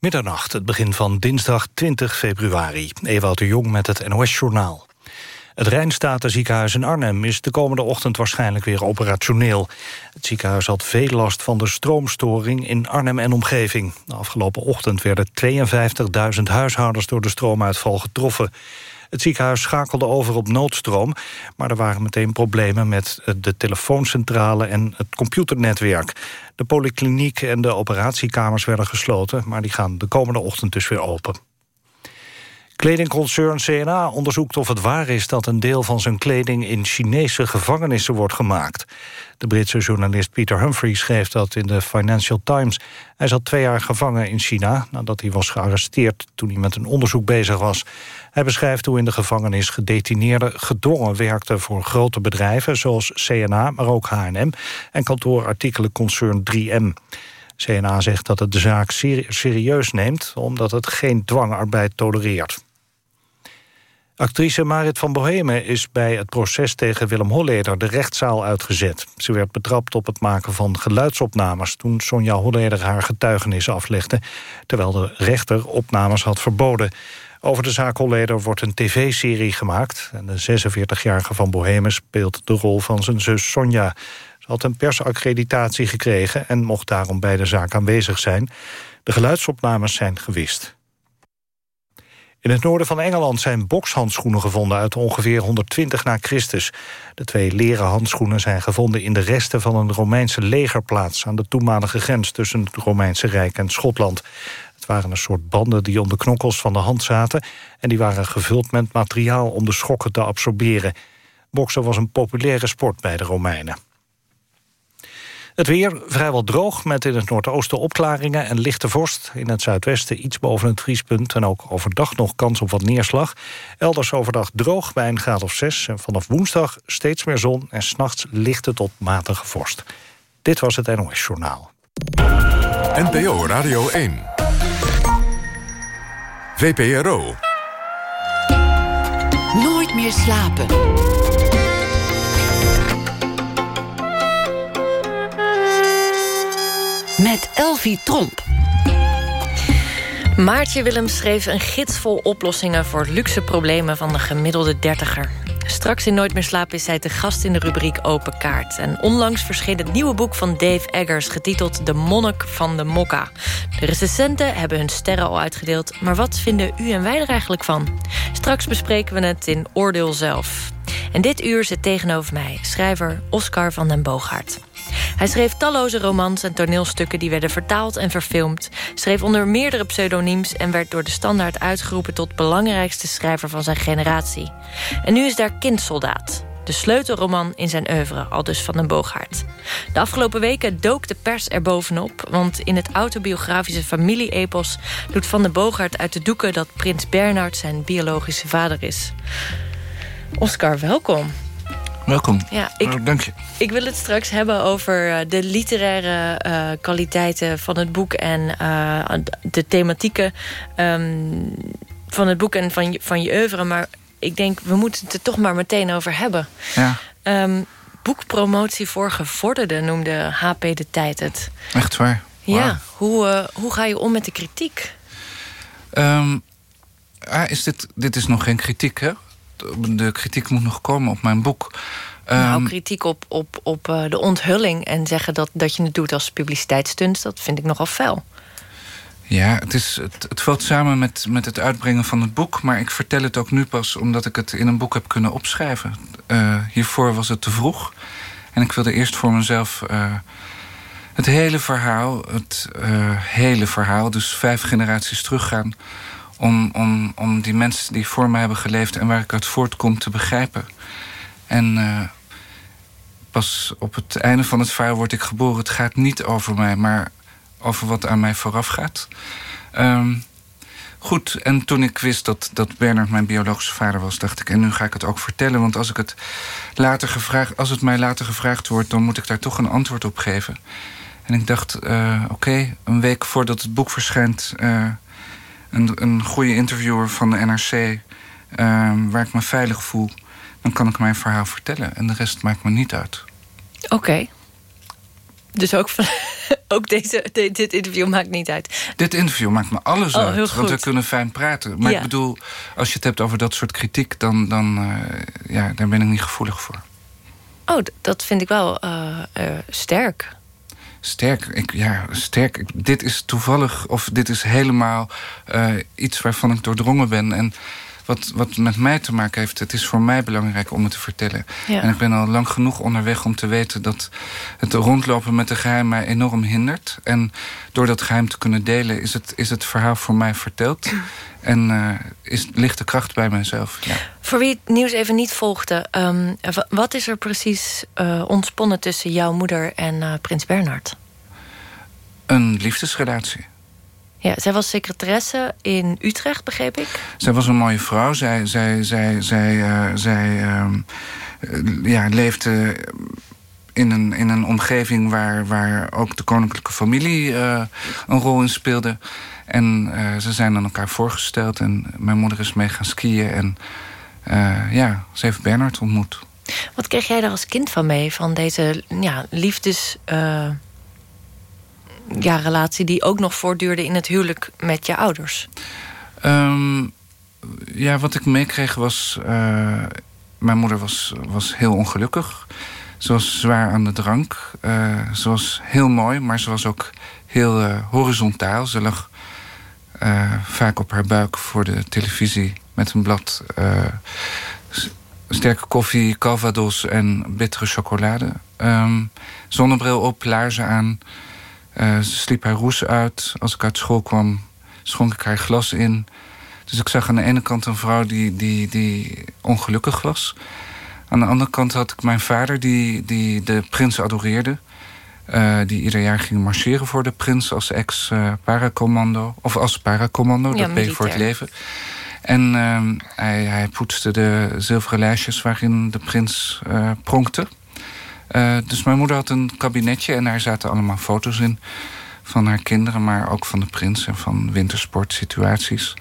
Middernacht, het begin van dinsdag 20 februari. Ewout de Jong met het NOS-journaal. Het Rijnstatenziekenhuis in Arnhem is de komende ochtend waarschijnlijk weer operationeel. Het ziekenhuis had veel last van de stroomstoring in Arnhem en omgeving. Afgelopen ochtend werden 52.000 huishoudens door de stroomuitval getroffen. Het ziekenhuis schakelde over op noodstroom... maar er waren meteen problemen met de telefooncentrale en het computernetwerk. De polykliniek en de operatiekamers werden gesloten... maar die gaan de komende ochtend dus weer open. Kledingconcern CNA onderzoekt of het waar is dat een deel van zijn kleding in Chinese gevangenissen wordt gemaakt. De Britse journalist Peter Humphrey schreef dat in de Financial Times. Hij zat twee jaar gevangen in China nadat hij was gearresteerd toen hij met een onderzoek bezig was. Hij beschrijft hoe in de gevangenis gedetineerden gedwongen werkten voor grote bedrijven zoals CNA, maar ook H&M en kantoorartikelenconcern 3M. CNA zegt dat het de zaak serieus neemt omdat het geen dwangarbeid tolereert. Actrice Marit van Bohemen is bij het proces tegen Willem Holleder de rechtszaal uitgezet. Ze werd betrapt op het maken van geluidsopnames toen Sonja Holleder haar getuigenis aflegde, terwijl de rechter opnames had verboden. Over de zaak Holleder wordt een tv-serie gemaakt en de 46-jarige van Bohemen speelt de rol van zijn zus Sonja. Ze had een persaccreditatie gekregen en mocht daarom bij de zaak aanwezig zijn. De geluidsopnames zijn gewist. In het noorden van Engeland zijn bokshandschoenen gevonden uit ongeveer 120 na Christus. De twee leren handschoenen zijn gevonden in de resten van een Romeinse legerplaats aan de toenmalige grens tussen het Romeinse Rijk en Schotland. Het waren een soort banden die om de knokkels van de hand zaten en die waren gevuld met materiaal om de schokken te absorberen. Boksen was een populaire sport bij de Romeinen. Het weer vrijwel droog met in het noordoosten opklaringen en lichte vorst. In het zuidwesten iets boven het vriespunt en ook overdag nog kans op wat neerslag. Elders overdag droog bij een graad of 6. En vanaf woensdag steeds meer zon en s'nachts lichte tot matige vorst. Dit was het NOS Journaal. NPO Radio 1. VPRO. Nooit meer slapen. Met Elvie Tromp. Maartje Willems schreef een gids vol oplossingen... voor luxe problemen van de gemiddelde dertiger. Straks in Nooit meer slapen is zij te gast in de rubriek Open Kaart. En onlangs verscheen het nieuwe boek van Dave Eggers... getiteld De Monnik van de Mokka. De recensenten hebben hun sterren al uitgedeeld... maar wat vinden u en wij er eigenlijk van? Straks bespreken we het in Oordeel zelf. En dit uur zit tegenover mij schrijver Oscar van den Boogaard. Hij schreef talloze romans en toneelstukken die werden vertaald en verfilmd... schreef onder meerdere pseudoniems en werd door de standaard uitgeroepen... tot belangrijkste schrijver van zijn generatie. En nu is daar Kindsoldaat, de sleutelroman in zijn oeuvre, al dus van den Boogaard. De afgelopen weken dook de pers er bovenop... want in het autobiografische familie-epos doet Van den Boogaard uit de doeken... dat prins Bernard zijn biologische vader is. Oscar, welkom. Welkom. Ja, ik, oh, dank je. Ik wil het straks hebben over eh, de literaire uh, kwaliteiten van het boek... en uh, de thematieken um, van het boek en van je, van je oeuvre. Maar ik denk, we moeten het er toch maar meteen over hebben. Ja. Um, boekpromotie voor gevorderden noemde HP de Tijd het. Echt waar? Wow. Ja. Hoe, hoe ga je om met de kritiek? Um, ah, is dit, dit is nog geen kritiek, hè? De kritiek moet nog komen op mijn boek. Nou, um, kritiek op, op, op uh, de onthulling en zeggen dat, dat je het doet als publiciteitsstunt... dat vind ik nogal fel. Ja, het, is, het, het valt samen met, met het uitbrengen van het boek... maar ik vertel het ook nu pas omdat ik het in een boek heb kunnen opschrijven. Uh, hiervoor was het te vroeg. En ik wilde eerst voor mezelf uh, het hele verhaal... het hele verhaal, dus vijf generaties teruggaan om, om, om die mensen die voor mij hebben geleefd en waar ik uit voortkom te begrijpen. En uh, pas op het einde van het verhaal word ik geboren. Het gaat niet over mij, maar over wat aan mij vooraf gaat. Um, goed, en toen ik wist dat, dat Bernard mijn biologische vader was, dacht ik, en nu ga ik het ook vertellen. Want als, ik het later gevraagd, als het mij later gevraagd wordt, dan moet ik daar toch een antwoord op geven. En ik dacht, uh, oké, een week voordat het boek verschijnt. Uh, een, een goede interviewer van de NRC... Uh, waar ik me veilig voel, dan kan ik mijn verhaal vertellen. En de rest maakt me niet uit. Oké. Okay. Dus ook Ook deze, dit interview maakt niet uit. Dit interview maakt me alles oh, uit. Want we kunnen fijn praten. Maar ik bedoel, als je het hebt over dat soort kritiek... dan, dan uh, ja, daar ben ik niet gevoelig voor. Oh, dat vind ik wel uh, sterk. Sterk, ik, ja, sterk. dit is toevallig, of dit is helemaal iets waarvan ik doordrongen ben. En wat, wat met mij te maken heeft. Het is voor mij belangrijk om het te vertellen. En ik ben al lang genoeg onderweg om te weten... dat het rondlopen met de geheim mij enorm hindert. En door dat geheim te kunnen delen... is het, is het verhaal voor mij verteld. En uh, is, ligt de kracht bij mijzelf. Ja. Voor wie het nieuws even niet volgde... Um, wat is er precies uh, ontsponnen tussen jouw moeder en uh, prins Bernhard? Een liefdesrelatie. Ja, zij was secretaresse in Utrecht, begreep ik. Zij was een mooie vrouw. Zij, zij, zij, zij, uh, zij uh, ja, leefde in een, in een omgeving waar, waar ook de koninklijke familie uh, een rol in speelde. En ze zijn aan elkaar voorgesteld. En mijn moeder is mee gaan skiën. En ja, ze heeft Bernard ontmoet. Wat kreeg jij daar als kind van mee? Van deze ja, liefdes ja, relatie die ook nog voortduurde in het huwelijk met je ouders? Um, ja, wat ik meekreeg was... Uh, mijn moeder was, was heel ongelukkig. Ze was zwaar aan de drank. Uh, ze was heel mooi, maar ze was ook heel uh, horizontaal. Ze lag vaak op haar buik voor de televisie... met een blad sterke koffie, calvados en bittere chocolade. Um, zonnebril op, laarzen aan... Uh, ze sliep haar roes uit. Als ik uit school kwam, schonk ik haar glas in. Dus ik zag aan de ene kant een vrouw die, die, die ongelukkig was. Aan de andere kant had ik mijn vader die, die de prins adoreerde. Uh, die ieder jaar ging marcheren voor de prins als ex-paracommando. of als paracommando, ja, dat ben voor het leven. En uh, hij, hij poetste de zilveren lijstjes waarin de prins pronkte. Uh, dus mijn moeder had een kabinetje en daar zaten allemaal foto's in van haar kinderen, maar ook van de prins en van wintersportsituaties.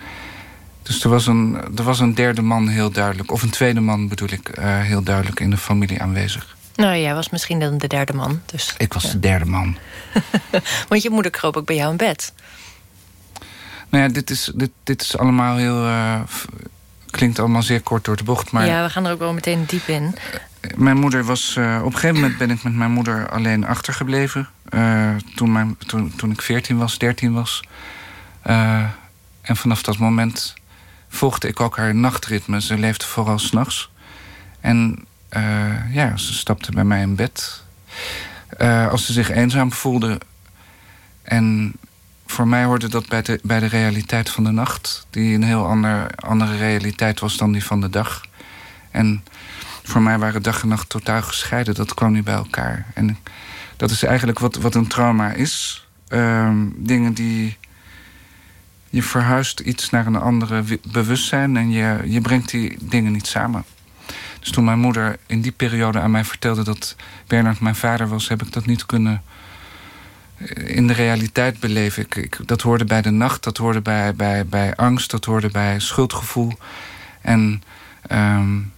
Dus er was, een, er was een derde man heel duidelijk, of een tweede man bedoel ik, uh, heel duidelijk in de familie aanwezig. Nou, jij was misschien dan de derde man. Dus, ik was ja. de derde man. Want je moeder kroop ook bij jou in bed. Nou ja, dit is, dit, dit is allemaal heel. Uh, klinkt allemaal zeer kort door de bocht. Maar, ja, we gaan er ook wel meteen diep in mijn moeder was... Uh, op een gegeven moment ben ik met mijn moeder alleen achtergebleven. Uh, toen, mijn, toen, toen ik 14 was, 13 was. Uh, en vanaf dat moment volgde ik ook haar nachtritme. Ze leefde vooral s'nachts. En ja, ze stapte bij mij in bed. als ze zich eenzaam voelde. En voor mij hoorde dat bij de, bij de realiteit van de nacht. Die een heel ander, andere realiteit was dan die van de dag. En voor mij waren dag en nacht totaal gescheiden. Dat kwam niet bij elkaar. En dat is eigenlijk wat, wat een trauma is. Ehm, dingen die... Je verhuist iets naar een andere bewustzijn... en je, je brengt die dingen niet samen. Dus toen mijn moeder in die periode aan mij vertelde... dat Bernard mijn vader was, heb ik dat niet kunnen in de realiteit beleven. Ik, dat hoorde bij de nacht, dat hoorde bij, bij, bij angst, dat hoorde bij schuldgevoel. En um,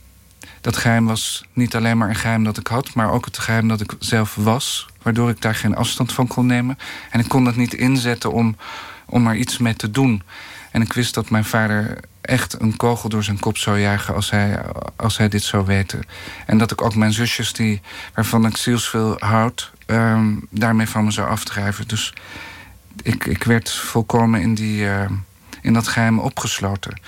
dat geheim was niet alleen maar een geheim dat ik had... maar ook het geheim dat ik zelf was. Waardoor ik daar geen afstand van kon nemen. En ik kon dat niet inzetten om, om er iets mee te doen. En ik wist dat mijn vader echt een kogel door zijn kop zou jagen... als hij, als hij dit zou weten. En dat ik ook mijn zusjes, die, waarvan ik zielsveel houd... Um, daarmee van me zou afdrijven. Dus ik, ik werd volkomen in, die, uh, in dat geheim opgesloten.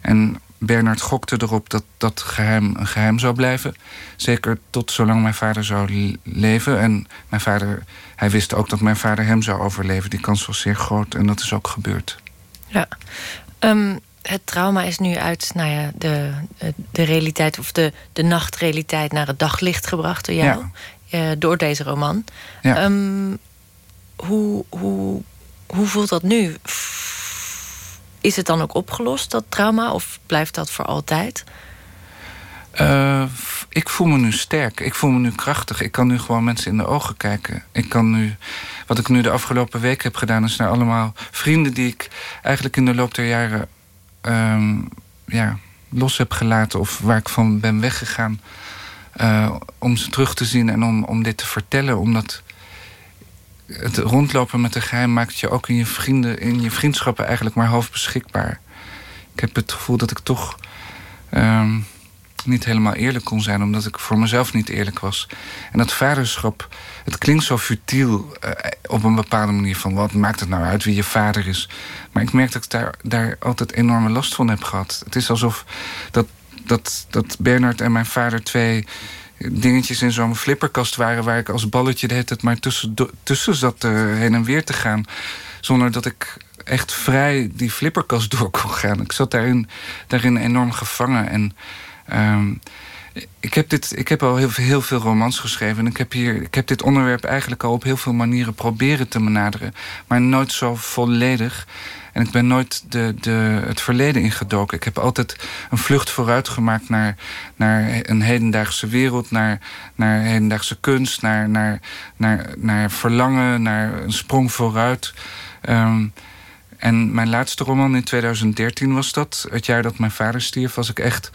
En Bernard gokte erop dat dat geheim een geheim zou blijven. Zeker tot zolang mijn vader zou leven. En mijn vader, hij wist ook dat mijn vader hem zou overleven. Die kans was zeer groot en dat is ook gebeurd. Ja. Um, het trauma is nu uit nou ja, de, de realiteit of de, de nachtrealiteit naar het daglicht gebracht door jou. Ja. Uh, door deze roman. Ja. Um, hoe, hoe, hoe voelt dat nu? Is het dan ook opgelost, dat trauma? Of blijft dat voor altijd? Uh, ik voel me nu sterk. Ik voel me nu krachtig. Ik kan nu gewoon mensen in de ogen kijken. Ik kan nu... Wat ik nu de afgelopen week heb gedaan... is naar allemaal vrienden die ik eigenlijk in de loop der jaren... Um, ja, los heb gelaten of waar ik van ben weggegaan... Uh, om ze terug te zien en om, om dit te vertellen. Omdat het rondlopen met een geheim maakt je ook in je vrienden, in je vriendschappen eigenlijk maar half beschikbaar. Ik heb het gevoel dat ik toch niet helemaal eerlijk kon zijn, omdat ik voor mezelf niet eerlijk was. En dat vaderschap, het klinkt zo futiel uh, op een bepaalde manier van wat maakt het nou uit wie je vader is. Maar ik merk dat ik daar, daar altijd enorme last van heb gehad. Het is alsof dat, dat, dat Bernard en mijn vader twee dingetjes in zo'n flipperkast waren... waar ik als balletje de tijd maar tussen, tussen zat uh, heen en weer te gaan. Zonder dat ik echt vrij die flipperkast door kon gaan. Ik zat daarin, daarin enorm gevangen. En um, ik, heb dit, ik heb al heel, heel veel romans geschreven. En ik heb, hier, ik heb dit onderwerp eigenlijk al op heel veel manieren proberen te benaderen. Maar nooit zo volledig. En ik ben nooit de, de, het verleden ingedoken. Ik heb altijd een vlucht vooruit gemaakt naar, naar een hedendaagse wereld, naar, naar hedendaagse kunst, naar, naar, naar, naar verlangen, naar een sprong vooruit. Um, en mijn laatste roman in 2013 was dat. Het jaar dat mijn vader stierf, was ik echt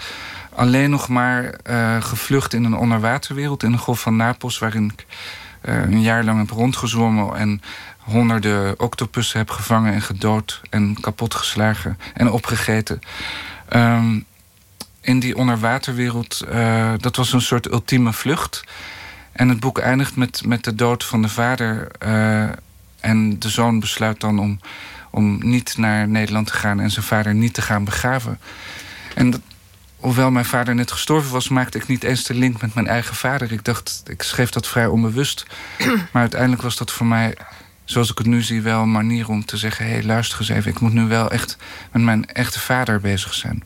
alleen nog maar uh, gevlucht in een onderwaterwereld... in de Golf van Napels, waarin ik uh, een jaar lang heb rondgezwommen... en honderden octopussen heb gevangen en gedood en kapotgeslagen en opgegeten. Um, in die onderwaterwereld, uh, dat was een soort ultieme vlucht. En het boek eindigt met, met de dood van de vader. En de zoon besluit dan om, om niet naar Nederland te gaan... en zijn vader niet te gaan begraven. En dat, hoewel mijn vader net gestorven was... maakte ik niet eens de link met mijn eigen vader. Ik dacht, ik schreef dat vrij onbewust. maar uiteindelijk was dat voor mij zoals ik het nu zie, wel een manier om te zeggen... hé, hey, luister eens even, ik moet nu wel echt met mijn echte vader bezig zijn.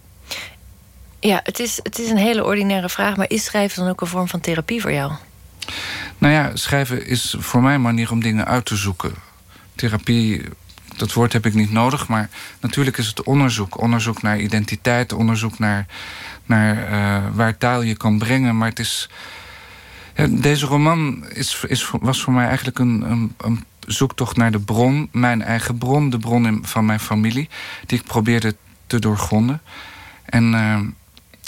Ja, het is, het is een hele ordinaire vraag... maar is schrijven dan ook een vorm van therapie voor jou? Nou ja, schrijven is voor mij een manier om dingen uit te zoeken. Therapie, dat woord heb ik niet nodig... maar natuurlijk is het onderzoek. Onderzoek naar identiteit, onderzoek naar, naar uh, waar taal je kan brengen. Maar het is... Deze roman is, is, was voor mij eigenlijk een, een, een zoektocht naar de bron, mijn eigen bron, de bron van mijn familie, die ik probeerde te doorgronden. En uh,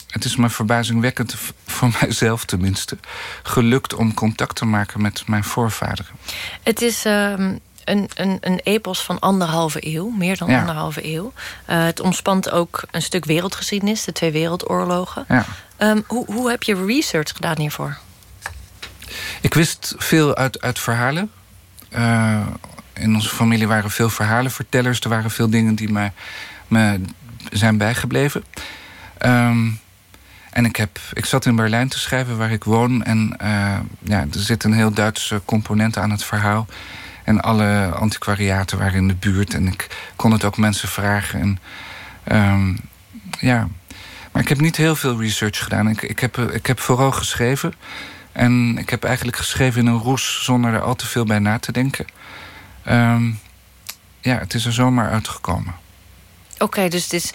het is me verbazingwekkend, voor mijzelf tenminste, gelukt om contact te maken met mijn voorvaderen. Het is. Uh, een, een, een epos van anderhalve eeuw, meer dan ja. anderhalve eeuw. Uh, het omspant ook een stuk wereldgeschiedenis, de twee wereldoorlogen. Ja. Um, hoe, hoe heb je research gedaan hiervoor? Ik wist veel uit, uit verhalen. Uh, in onze familie waren veel verhalenvertellers. Er waren veel dingen die me, me zijn bijgebleven. Um, en ik, heb, ik zat in Berlijn te schrijven, waar ik woon. En uh, ja, er zit een heel Duitse component aan het verhaal. En alle antiquariaten waren in de buurt. En ik kon het ook mensen vragen. En, um, ja. Maar ik heb niet heel veel research gedaan. Ik, ik, heb, ik heb vooral geschreven. En ik heb eigenlijk geschreven in een roes zonder er al te veel bij na te denken. Um, ja, het is er zomaar uitgekomen. Oké, okay, dus het is.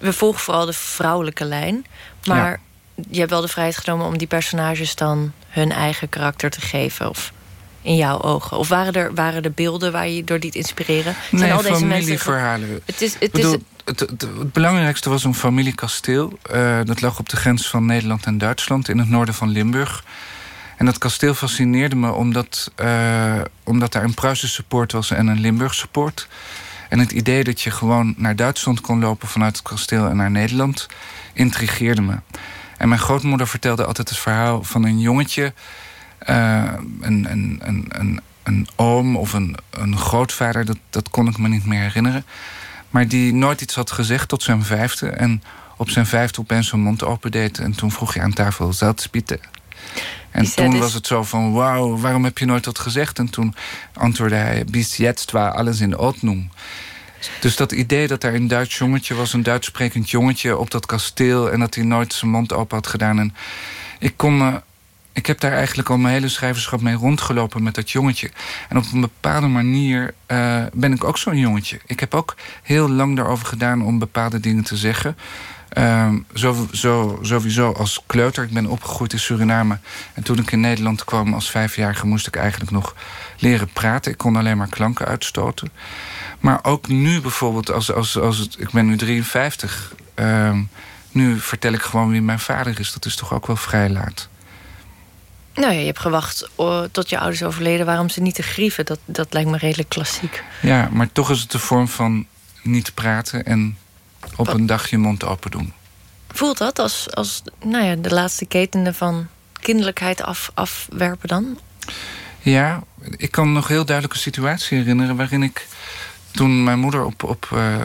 We volgen vooral de vrouwelijke lijn. Maar ja. je hebt wel de vrijheid genomen om die personages dan hun eigen karakter te geven. Of in jouw ogen? Of waren er, waren er beelden waar je door liet inspireren? Zijn nee, al deze familieverhalen. Mensen... Het is, het bedoel, is het, het, het, belangrijkste was een familiekasteel. Uh, dat lag op de grens van Nederland en Duitsland... in het noorden van Limburg. En dat kasteel fascineerde me omdat, uh, omdat daar een Pruisische poort was... en een Limburgse poort. En het idee dat je gewoon naar Duitsland kon lopen... vanuit het kasteel en naar Nederland, intrigeerde me. En mijn grootmoeder vertelde altijd het verhaal van een jongetje... Uh, een, een, een, een, een oom of een, een grootvader, dat, dat kon ik me niet meer herinneren maar die nooit iets had gezegd tot zijn vijfde. En op zijn vijfde opeens zijn mond opendeed. En toen vroeg hij aan tafel, Zeltspieten. En toen dus... was het zo van, wauw, waarom heb je nooit dat gezegd? En toen antwoordde hij, bis jetzt war alles in Ordnung. Dus dat idee dat er een Duits jongetje was, een Duits sprekend jongetje op dat kasteel... en dat hij nooit zijn mond open had gedaan. En ik kon me ik heb daar eigenlijk al mijn hele schrijverschap mee rondgelopen met dat jongetje. En op een bepaalde manier uh, ben ik ook zo'n jongetje. Ik heb ook heel lang daarover gedaan om bepaalde dingen te zeggen. Uh, zo, sowieso als kleuter. Ik ben opgegroeid in Suriname. En toen ik in Nederland kwam als vijfjarige... moest ik eigenlijk nog leren praten. Ik kon alleen maar klanken uitstoten. Maar ook nu bijvoorbeeld, als, als, als ik ben nu 53... Uh, nu vertel ik gewoon wie mijn vader is. Dat is toch ook wel vrij laat. Nou ja, je hebt gewacht oh, tot je ouders overleden... waarom ze niet te grieven, dat, dat lijkt me redelijk klassiek. Ja, maar toch is het de vorm van niet praten... en op een dag je mond open doen. Voelt dat als, als nou ja, de laatste ketenen van kinderlijkheid af, afwerpen dan? Ja, ik kan nog heel duidelijke situatie herinneren... waarin ik toen mijn moeder op, op, uh,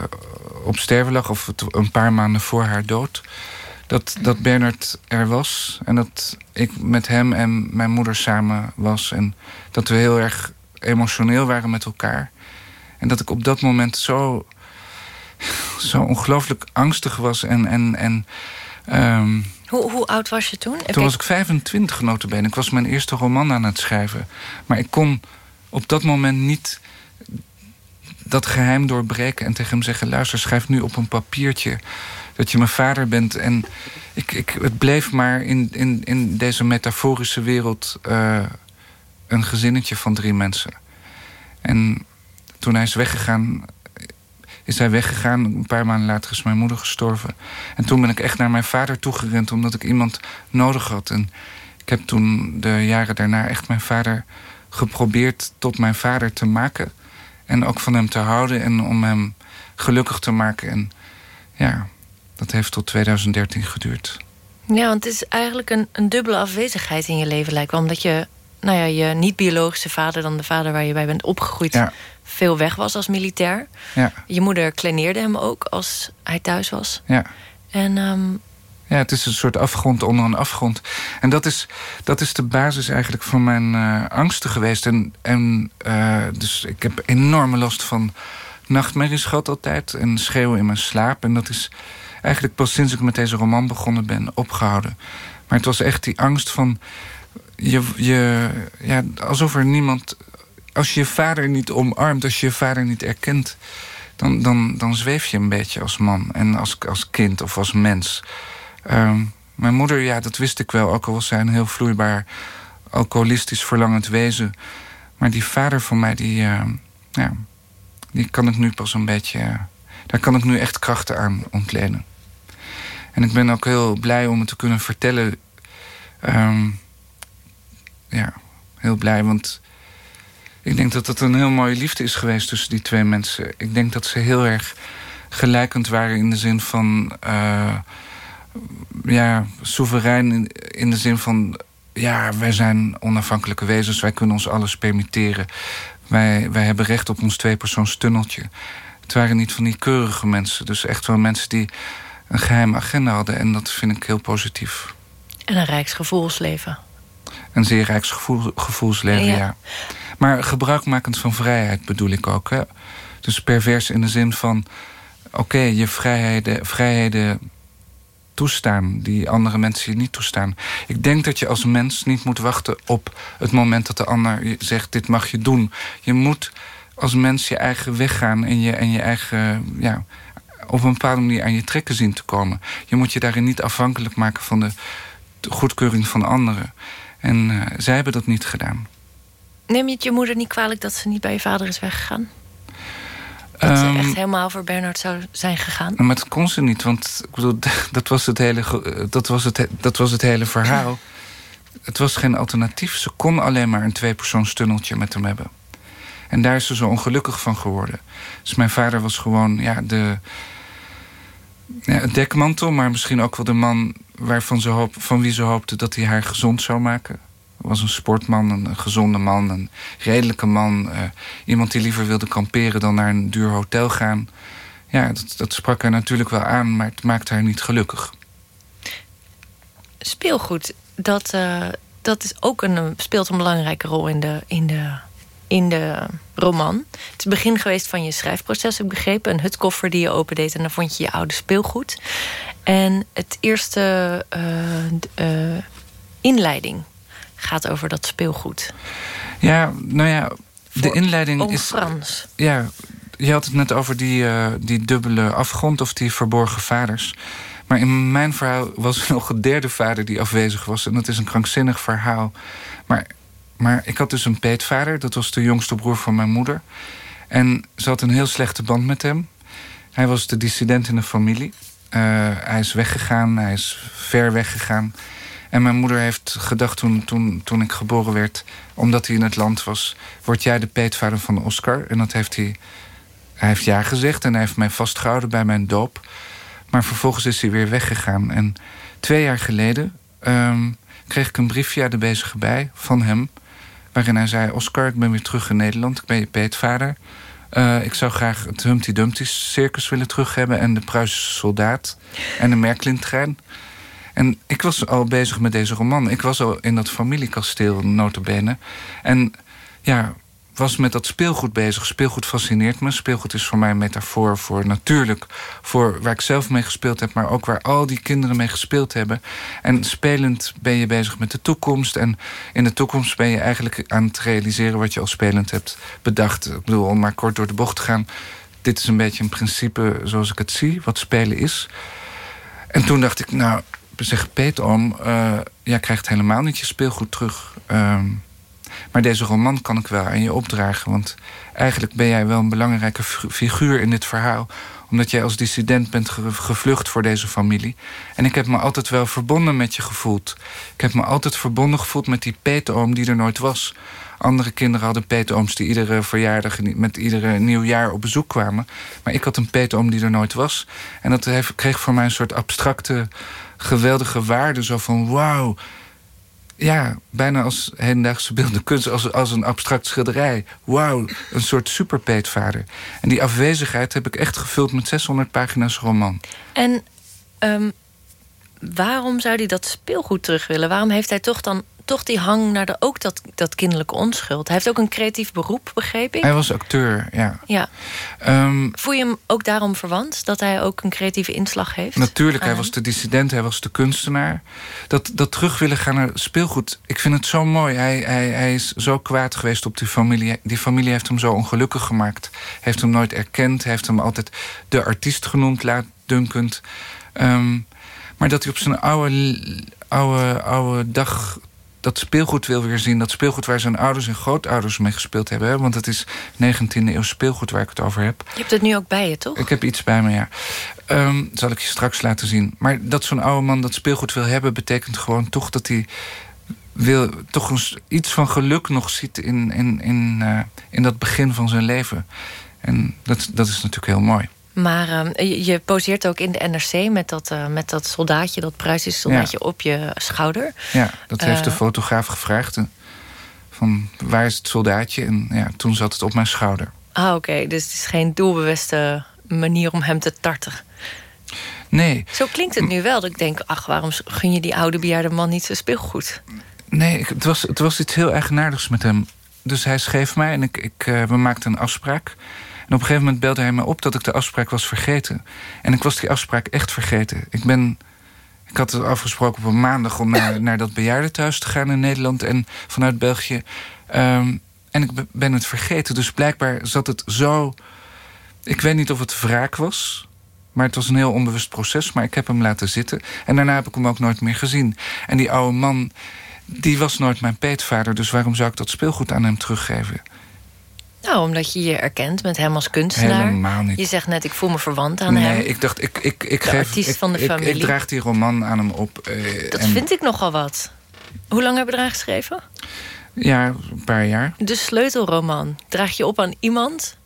op sterven lag... of een paar maanden voor haar dood... dat, dat Bernard er was en dat ik met hem en mijn moeder samen was... en dat we heel erg emotioneel waren met elkaar. En dat ik op dat moment zo, zo ongelooflijk angstig was en... en, en um, hoe, hoe oud was je toen? Toen was ik 25 notabene. Ik was mijn eerste roman aan het schrijven. Maar ik kon op dat moment niet dat geheim doorbreken... en tegen hem zeggen, luister, schrijf nu op een papiertje... dat je mijn vader bent. En ik, ik, het bleef maar in, in, in deze metaforische wereld... Uh, een gezinnetje van drie mensen. En toen hij is weggegaan is hij weggegaan. Een paar maanden later is mijn moeder gestorven. En toen ben ik echt naar mijn vader toegerend... omdat ik iemand nodig had. En ik heb toen de jaren daarna echt mijn vader geprobeerd... tot mijn vader te maken. En ook van hem te houden en om hem gelukkig te maken. En ja, dat heeft tot 2013 geduurd. Ja, want het is eigenlijk een, een dubbele afwezigheid in je leven lijkt wel. Omdat je, nou ja, je niet-biologische vader... dan de vader waar je bij bent opgegroeid... Ja veel weg was als militair. Ja. Je moeder kleineerde hem ook als hij thuis was. Ja. En, um... Ja, het is een soort afgrond onder een afgrond. En dat is, dat is de basis eigenlijk van mijn uh, angsten geweest. En, en uh, dus ik heb enorme last van nachtmerries gehad altijd. En schreeuwen in mijn slaap. En dat is eigenlijk pas sinds ik met deze roman begonnen ben opgehouden. Maar het was echt die angst van... Je, je, ja, alsof er niemand als je je vader niet omarmt, als je je vader niet erkent... dan, dan, dan zweef je een beetje als man en als, als kind of als mens. Ehm, mijn moeder, ja, dat wist ik wel. Ook al was zij een heel vloeibaar, alcoholistisch verlangend wezen. Maar die vader van mij, die, uh, ja, die kan ik nu pas een beetje... daar kan ik nu echt krachten aan ontlenen. En ik ben ook heel blij om het te kunnen vertellen. Um, ja, heel blij, want ik denk dat het een heel mooie liefde is geweest tussen die twee mensen. Ik denk dat ze heel erg gelijkend waren in de zin van... Uh, ja, soeverein in, de zin van... ja, wij zijn onafhankelijke wezens, wij kunnen ons alles permitteren. Wij, wij hebben recht op ons tweepersoonstunneltje. Het waren niet van die keurige mensen. Dus echt wel mensen die een geheime agenda hadden. En dat vind ik heel positief. En een rijksgevoelsleven. Een zeer rijksgevoelsleven, ja. Maar gebruikmakend van vrijheid bedoel ik ook. Hè? Dus pervers in de zin van... oké, je vrijheden, vrijheden toestaan die andere mensen je niet toestaan. Ik denk dat je als mens niet moet wachten op het moment dat de ander zegt... dit mag je doen. Je moet als mens je eigen weg gaan en je, en je eigen... Ja, op een bepaalde manier aan je trekken zien te komen. Je moet je daarin niet afhankelijk maken van de goedkeuring van anderen. En uh, zij hebben dat niet gedaan. Neem je het je moeder niet kwalijk dat ze niet bij je vader is weggegaan? Dat ze echt ehm, helemaal voor Bernard zou zijn gegaan? Maar dat kon ze niet, want ik bedoel, dat, was het hele, dat, was het, dat was het hele verhaal. het was geen alternatief. Ze kon alleen maar een tweepersoonstunneltje met hem hebben. En daar is ze zo ongelukkig van geworden. Dus mijn vader was gewoon ja, de, ja, dekmantel... maar misschien ook wel de man waarvan ze hoop, van wie ze hoopte dat hij haar gezond zou maken was een sportman, een gezonde man, een redelijke man. Uh, iemand die liever wilde kamperen dan naar een duur hotel gaan. Ja, dat, dat sprak haar natuurlijk wel aan, maar het maakte haar niet gelukkig. Speelgoed, dat, uh, dat is ook een, speelt een belangrijke rol in de, in, de, in de roman. Het is het begin geweest van je schrijfproces, heb ik begrepen. Een hutkoffer die je opendeed en dan vond je je oude speelgoed. En het eerste uh, inleiding gaat over dat speelgoed. Ja, nou ja, de inleiding is... Frans. Ja, je had het net over die, uh, die dubbele afgrond of die verborgen vaders. Maar in mijn verhaal was er nog een derde vader die afwezig was. En dat is een krankzinnig verhaal. Maar, maar ik had dus een peetvader. Dat was de jongste broer van mijn moeder. En ze had een heel slechte band met hem. Hij was de dissident in de familie. Uh, hij is weggegaan, hij is ver weggegaan. En mijn moeder heeft gedacht toen, toen, toen ik geboren werd... omdat hij in het land was... word jij de peetvader van Oscar? En dat heeft hij... Hij heeft ja gezegd en hij heeft mij vastgehouden bij mijn doop. Maar vervolgens is hij weer weggegaan. En twee jaar geleden ehm, kreeg ik een briefje uit de bezige bij van hem... waarin hij zei... Oscar, ik ben weer terug in Nederland. Ik ben je peetvader. Uh, ik zou graag het Humpty Dumpty circus willen terug hebben... en de Pruisische soldaat en de Merklin-trein. En ik was al bezig met deze roman. Ik was al in dat familiekasteel, notabene. En ja, was met dat speelgoed bezig. Speelgoed fascineert me. Speelgoed is voor mij een metafoor voor natuurlijk... voor waar ik zelf mee gespeeld heb... maar ook waar al die kinderen mee gespeeld hebben. En spelend ben je bezig met de toekomst. En in de toekomst ben je eigenlijk aan het realiseren... wat je al spelend hebt bedacht. Ik bedoel, om maar kort door de bocht te gaan... dit is een beetje een principe zoals ik het zie, wat spelen is. En toen dacht ik, nou, zeg Peter om... Uh, jij krijgt helemaal niet je speelgoed terug... Uh, maar deze roman kan ik wel aan je opdragen. Want eigenlijk ben jij wel een belangrijke figuur in dit verhaal omdat jij als dissident bent gevlucht voor deze familie. En ik heb me altijd wel verbonden met je gevoeld. Ik heb me altijd verbonden gevoeld met die peetoom die er nooit was. Andere kinderen hadden peetooms die iedere verjaardag... met iedere nieuwjaar op bezoek kwamen. Maar ik had een peetoom die er nooit was. En dat heeft, kreeg voor mij een soort abstracte, geweldige waarde. Zo van, wauw, ja, bijna als hedendaagse beeldende kunst, als, als een abstract schilderij. Wauw, een soort superpeetvader. En die afwezigheid heb ik echt gevuld met 600 pagina's roman. En um, waarom zou hij dat speelgoed terug willen? Waarom heeft hij toch dan toch die hang naar de, ook dat, dat kinderlijke onschuld. Hij heeft ook een creatief beroep, begreep ik? Hij was acteur, ja. ja. Um, Voel je hem ook daarom verwant? Dat hij ook een creatieve inslag heeft? Natuurlijk, hij was de dissident, hij was de kunstenaar. Dat, dat terug willen gaan naar speelgoed, ik vind het zo mooi. Hij, hij, hij is zo kwaad geweest op die familie. Die familie heeft hem zo ongelukkig gemaakt. Heeft hem nooit erkend, heeft hem altijd de artiest genoemd, laatdunkend. Um, maar dat hij op zijn oude, oude, oude dag dat speelgoed wil weer zien. Dat speelgoed waar zijn ouders en grootouders mee gespeeld hebben. Hè? Want het is 19e eeuw speelgoed waar ik het over heb. Je hebt het nu ook bij je, toch? Ik heb iets bij me, ja. Um, zal ik je straks laten zien. Maar dat zo'n oude man dat speelgoed wil hebben... betekent gewoon toch dat hij wil, toch iets van geluk nog ziet... in, in, in, uh, in dat begin van zijn leven. En dat, dat is natuurlijk heel mooi. Maar uh, je poseert ook in de NRC met dat, uh, met dat soldaatje, dat Pruisische soldaatje ja. op je schouder. Ja, dat heeft de eh, fotograaf gevraagd. Van waar is het soldaatje? En ja, toen zat het op mijn schouder. Ah, oké. Dus het is geen doelbewuste manier om hem te tarten. Nee. Zo klinkt het nu wel. Dat ik denk, ach, waarom gun je die oude bejaarde man niet zijn speelgoed? Nee, het was, het was iets heel eigenaardigs met hem. Dus hij schreef mij en ik, ik, we maakten een afspraak op een gegeven moment belde hij me op dat ik de afspraak was vergeten. En ik was die afspraak echt vergeten. Ik ben... Ik had het afgesproken op een maandag om naar, naar dat bejaardentehuis te gaan in Nederland en vanuit België. Um, en ik ben het vergeten. Dus blijkbaar zat het zo. Ik weet niet of het wraak was. Maar het was een heel onbewust proces. Maar ik heb hem laten zitten. En daarna heb ik hem ook nooit meer gezien. En die oude man, die was nooit mijn peetvader. Dus waarom zou ik dat speelgoed aan hem teruggeven? Nou, omdat je je erkent met hem als kunstenaar. Helemaal niet. Je zegt net, ik voel me verwant aan nee, hem. Nee, ik dacht, ik, ik, ik de geef... artiest ik, van de ik, familie. Ik, draag die roman aan hem op. Uh, dat vind ik nogal wat. Hoe lang heb je eraan geschreven? Ja, een paar jaar. De sleutelroman. Draag je op aan iemand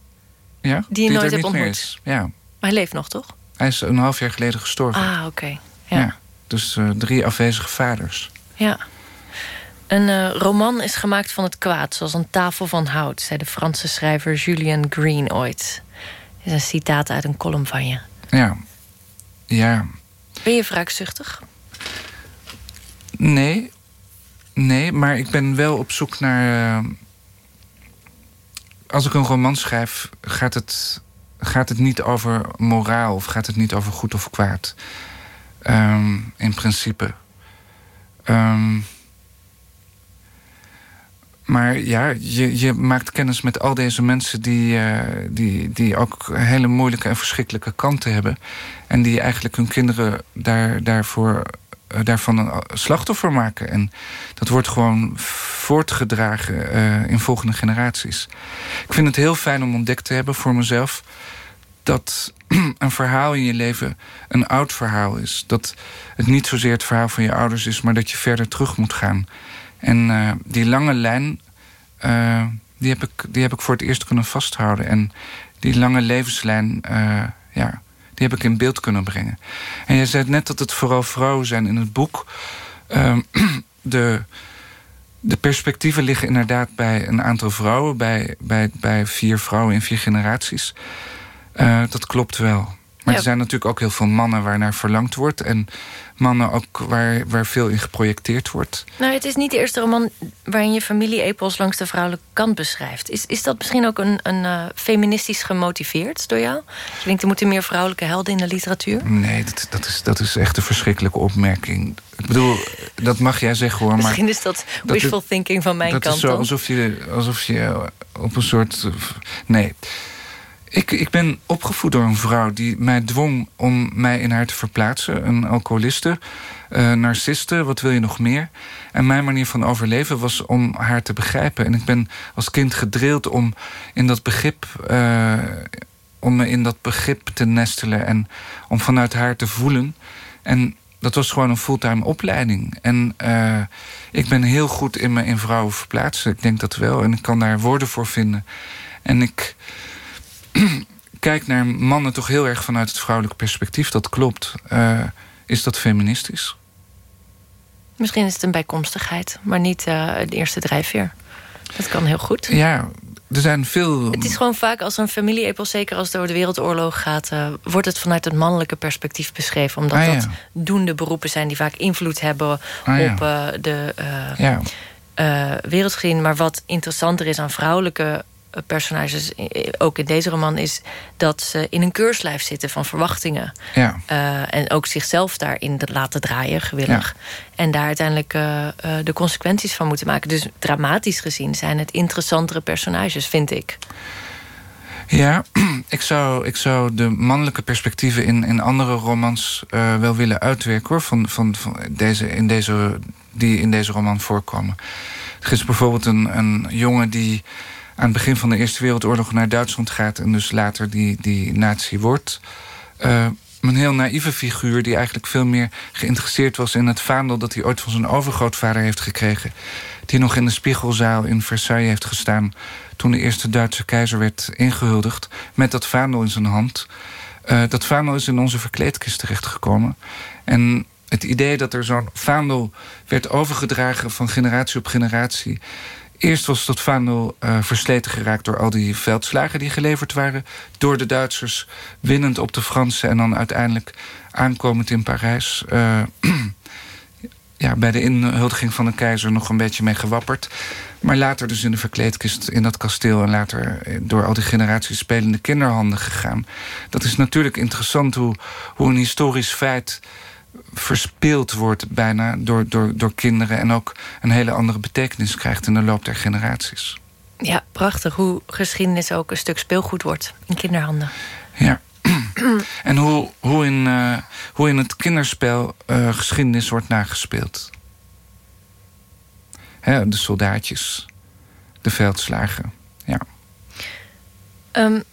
ja, die je die nooit hebt ontmoet? Ja. Maar hij leeft nog, toch? Hij is een half jaar geleden gestorven. Ah, oké. Ja. ja. Dus uh, drie afwezige vaders. Ja. Een uh, roman is gemaakt van het kwaad, zoals een tafel van hout... zei de Franse schrijver Julien Green ooit. Dat is een citaat uit een column van je. Ja. Ja. Ben je wraakzuchtig? Nee. Nee, maar ik ben wel op zoek naar... Uh, als ik een roman schrijf, gaat het, gaat het niet over moraal... of gaat het niet over goed of kwaad. Um, in principe. Um, maar ja, je, je maakt kennis met al deze mensen die, uh, die, die ook hele moeilijke en verschrikkelijke kanten hebben. En die eigenlijk hun kinderen daar, daarvoor, uh, daarvan een slachtoffer maken. En dat wordt gewoon voortgedragen uh, in volgende generaties. Ik vind het heel fijn om ontdekt te hebben voor mezelf dat, een verhaal in je leven een oud verhaal is. Dat het niet zozeer het verhaal van je ouders is, maar dat je verder terug moet gaan. En uh, die lange lijn, uh, die, heb ik, die heb ik voor het eerst kunnen vasthouden. En die lange levenslijn, uh, ja, die heb ik in beeld kunnen brengen. En jij zei net dat het vooral vrouwen zijn in het boek. Ehm, de, de perspectieven liggen inderdaad bij een aantal vrouwen, bij, bij, bij vier vrouwen in vier generaties. Dat klopt wel. Maar er zijn natuurlijk ook heel veel mannen waar naar verlangd wordt. En mannen ook waar, waar veel in geprojecteerd wordt. Nou, het is niet de eerste roman waarin je familie-epos langs de vrouwelijke kant beschrijft. Is, is dat misschien ook een, een uh, feministisch gemotiveerd door jou? Je denkt, er moeten meer vrouwelijke helden in de literatuur? Nee, dat, dat, is, dat is echt een verschrikkelijke opmerking. Ik bedoel, dat mag jij zeggen hoor. Misschien is dat wishful thinking van mijn dat kant. Dat is zo alsof je, alsof je op een soort... Nee. Ik, ik ben opgevoed door een vrouw die mij dwong om mij in haar te verplaatsen. Een alcoholiste, uh, narciste, wat wil je nog meer? En mijn manier van overleven was om haar te begrijpen. En ik ben als kind gedrild om in dat begrip... Uh, om me in dat begrip te nestelen en om vanuit haar te voelen. En dat was gewoon een fulltime opleiding. En uh, ik ben heel goed in me in vrouwen verplaatsen. Ik denk dat wel. En ik kan daar woorden voor vinden. En ik kijk naar mannen toch heel erg vanuit het vrouwelijke perspectief. Dat klopt. Uh, is dat feministisch? Misschien is het een bijkomstigheid, maar niet uh, de eerste drijfveer. Dat kan heel goed. Ja, er zijn veel... Het is gewoon vaak als een familie-epos, zeker als het over de wereldoorlog gaat... Uh, wordt het vanuit het mannelijke perspectief beschreven. Omdat ah, ja. dat doende beroepen zijn die vaak invloed hebben ah, ja. op uh, de ja. wereldgeschiedenis. Maar wat interessanter is aan vrouwelijke personages, ook in deze roman... is dat ze in een keurslijf zitten van verwachtingen. Ja. Uh, en ook zichzelf daarin laten draaien, gewillig. Ja. En daar uiteindelijk uh, uh, de consequenties van moeten maken. Dus dramatisch gezien zijn het interessantere personages, vind ik. Ja, ik zou, ik zou de mannelijke perspectieven in, in andere romans uh, wel willen uitwerken hoor, van, van, van deze, in deze, die in deze roman voorkomen. Er is bijvoorbeeld een, een jongen die aan het begin van de Eerste Wereldoorlog naar Duitsland gaat... en dus later die, die nazi wordt. Uh, een heel naïeve figuur die eigenlijk veel meer geïnteresseerd was... in het vaandel dat hij ooit van zijn overgrootvader heeft gekregen. Die nog in de Spiegelzaal in Versailles heeft gestaan... toen de eerste Duitse keizer werd ingehuldigd... met dat vaandel in zijn hand. Uh, dat vaandel is in onze verkleedkist terechtgekomen. En het idee dat er zo'n vaandel werd overgedragen... van generatie op generatie... Eerst was dat vaandel uh, versleten geraakt door al die veldslagen die geleverd waren. Door de Duitsers, winnend op de Fransen... en dan uiteindelijk aankomend in Parijs... Uh, ja, bij de inhuldiging van de keizer nog een beetje mee gewapperd. Maar later dus in de verkleedkist in dat kasteel... en later door al die generaties spelende kinderhanden gegaan. Dat is natuurlijk interessant hoe, hoe een historisch feit verspeeld wordt bijna door, door, door kinderen... en ook een hele andere betekenis krijgt in de loop der generaties. Ja, prachtig. Hoe geschiedenis ook een stuk speelgoed wordt in kinderhanden. Ja. en hoe, hoe, in, uh, hoe in het kinderspel uh, geschiedenis wordt nagespeeld. Hè, de soldaatjes, de veldslagen, ja. Um,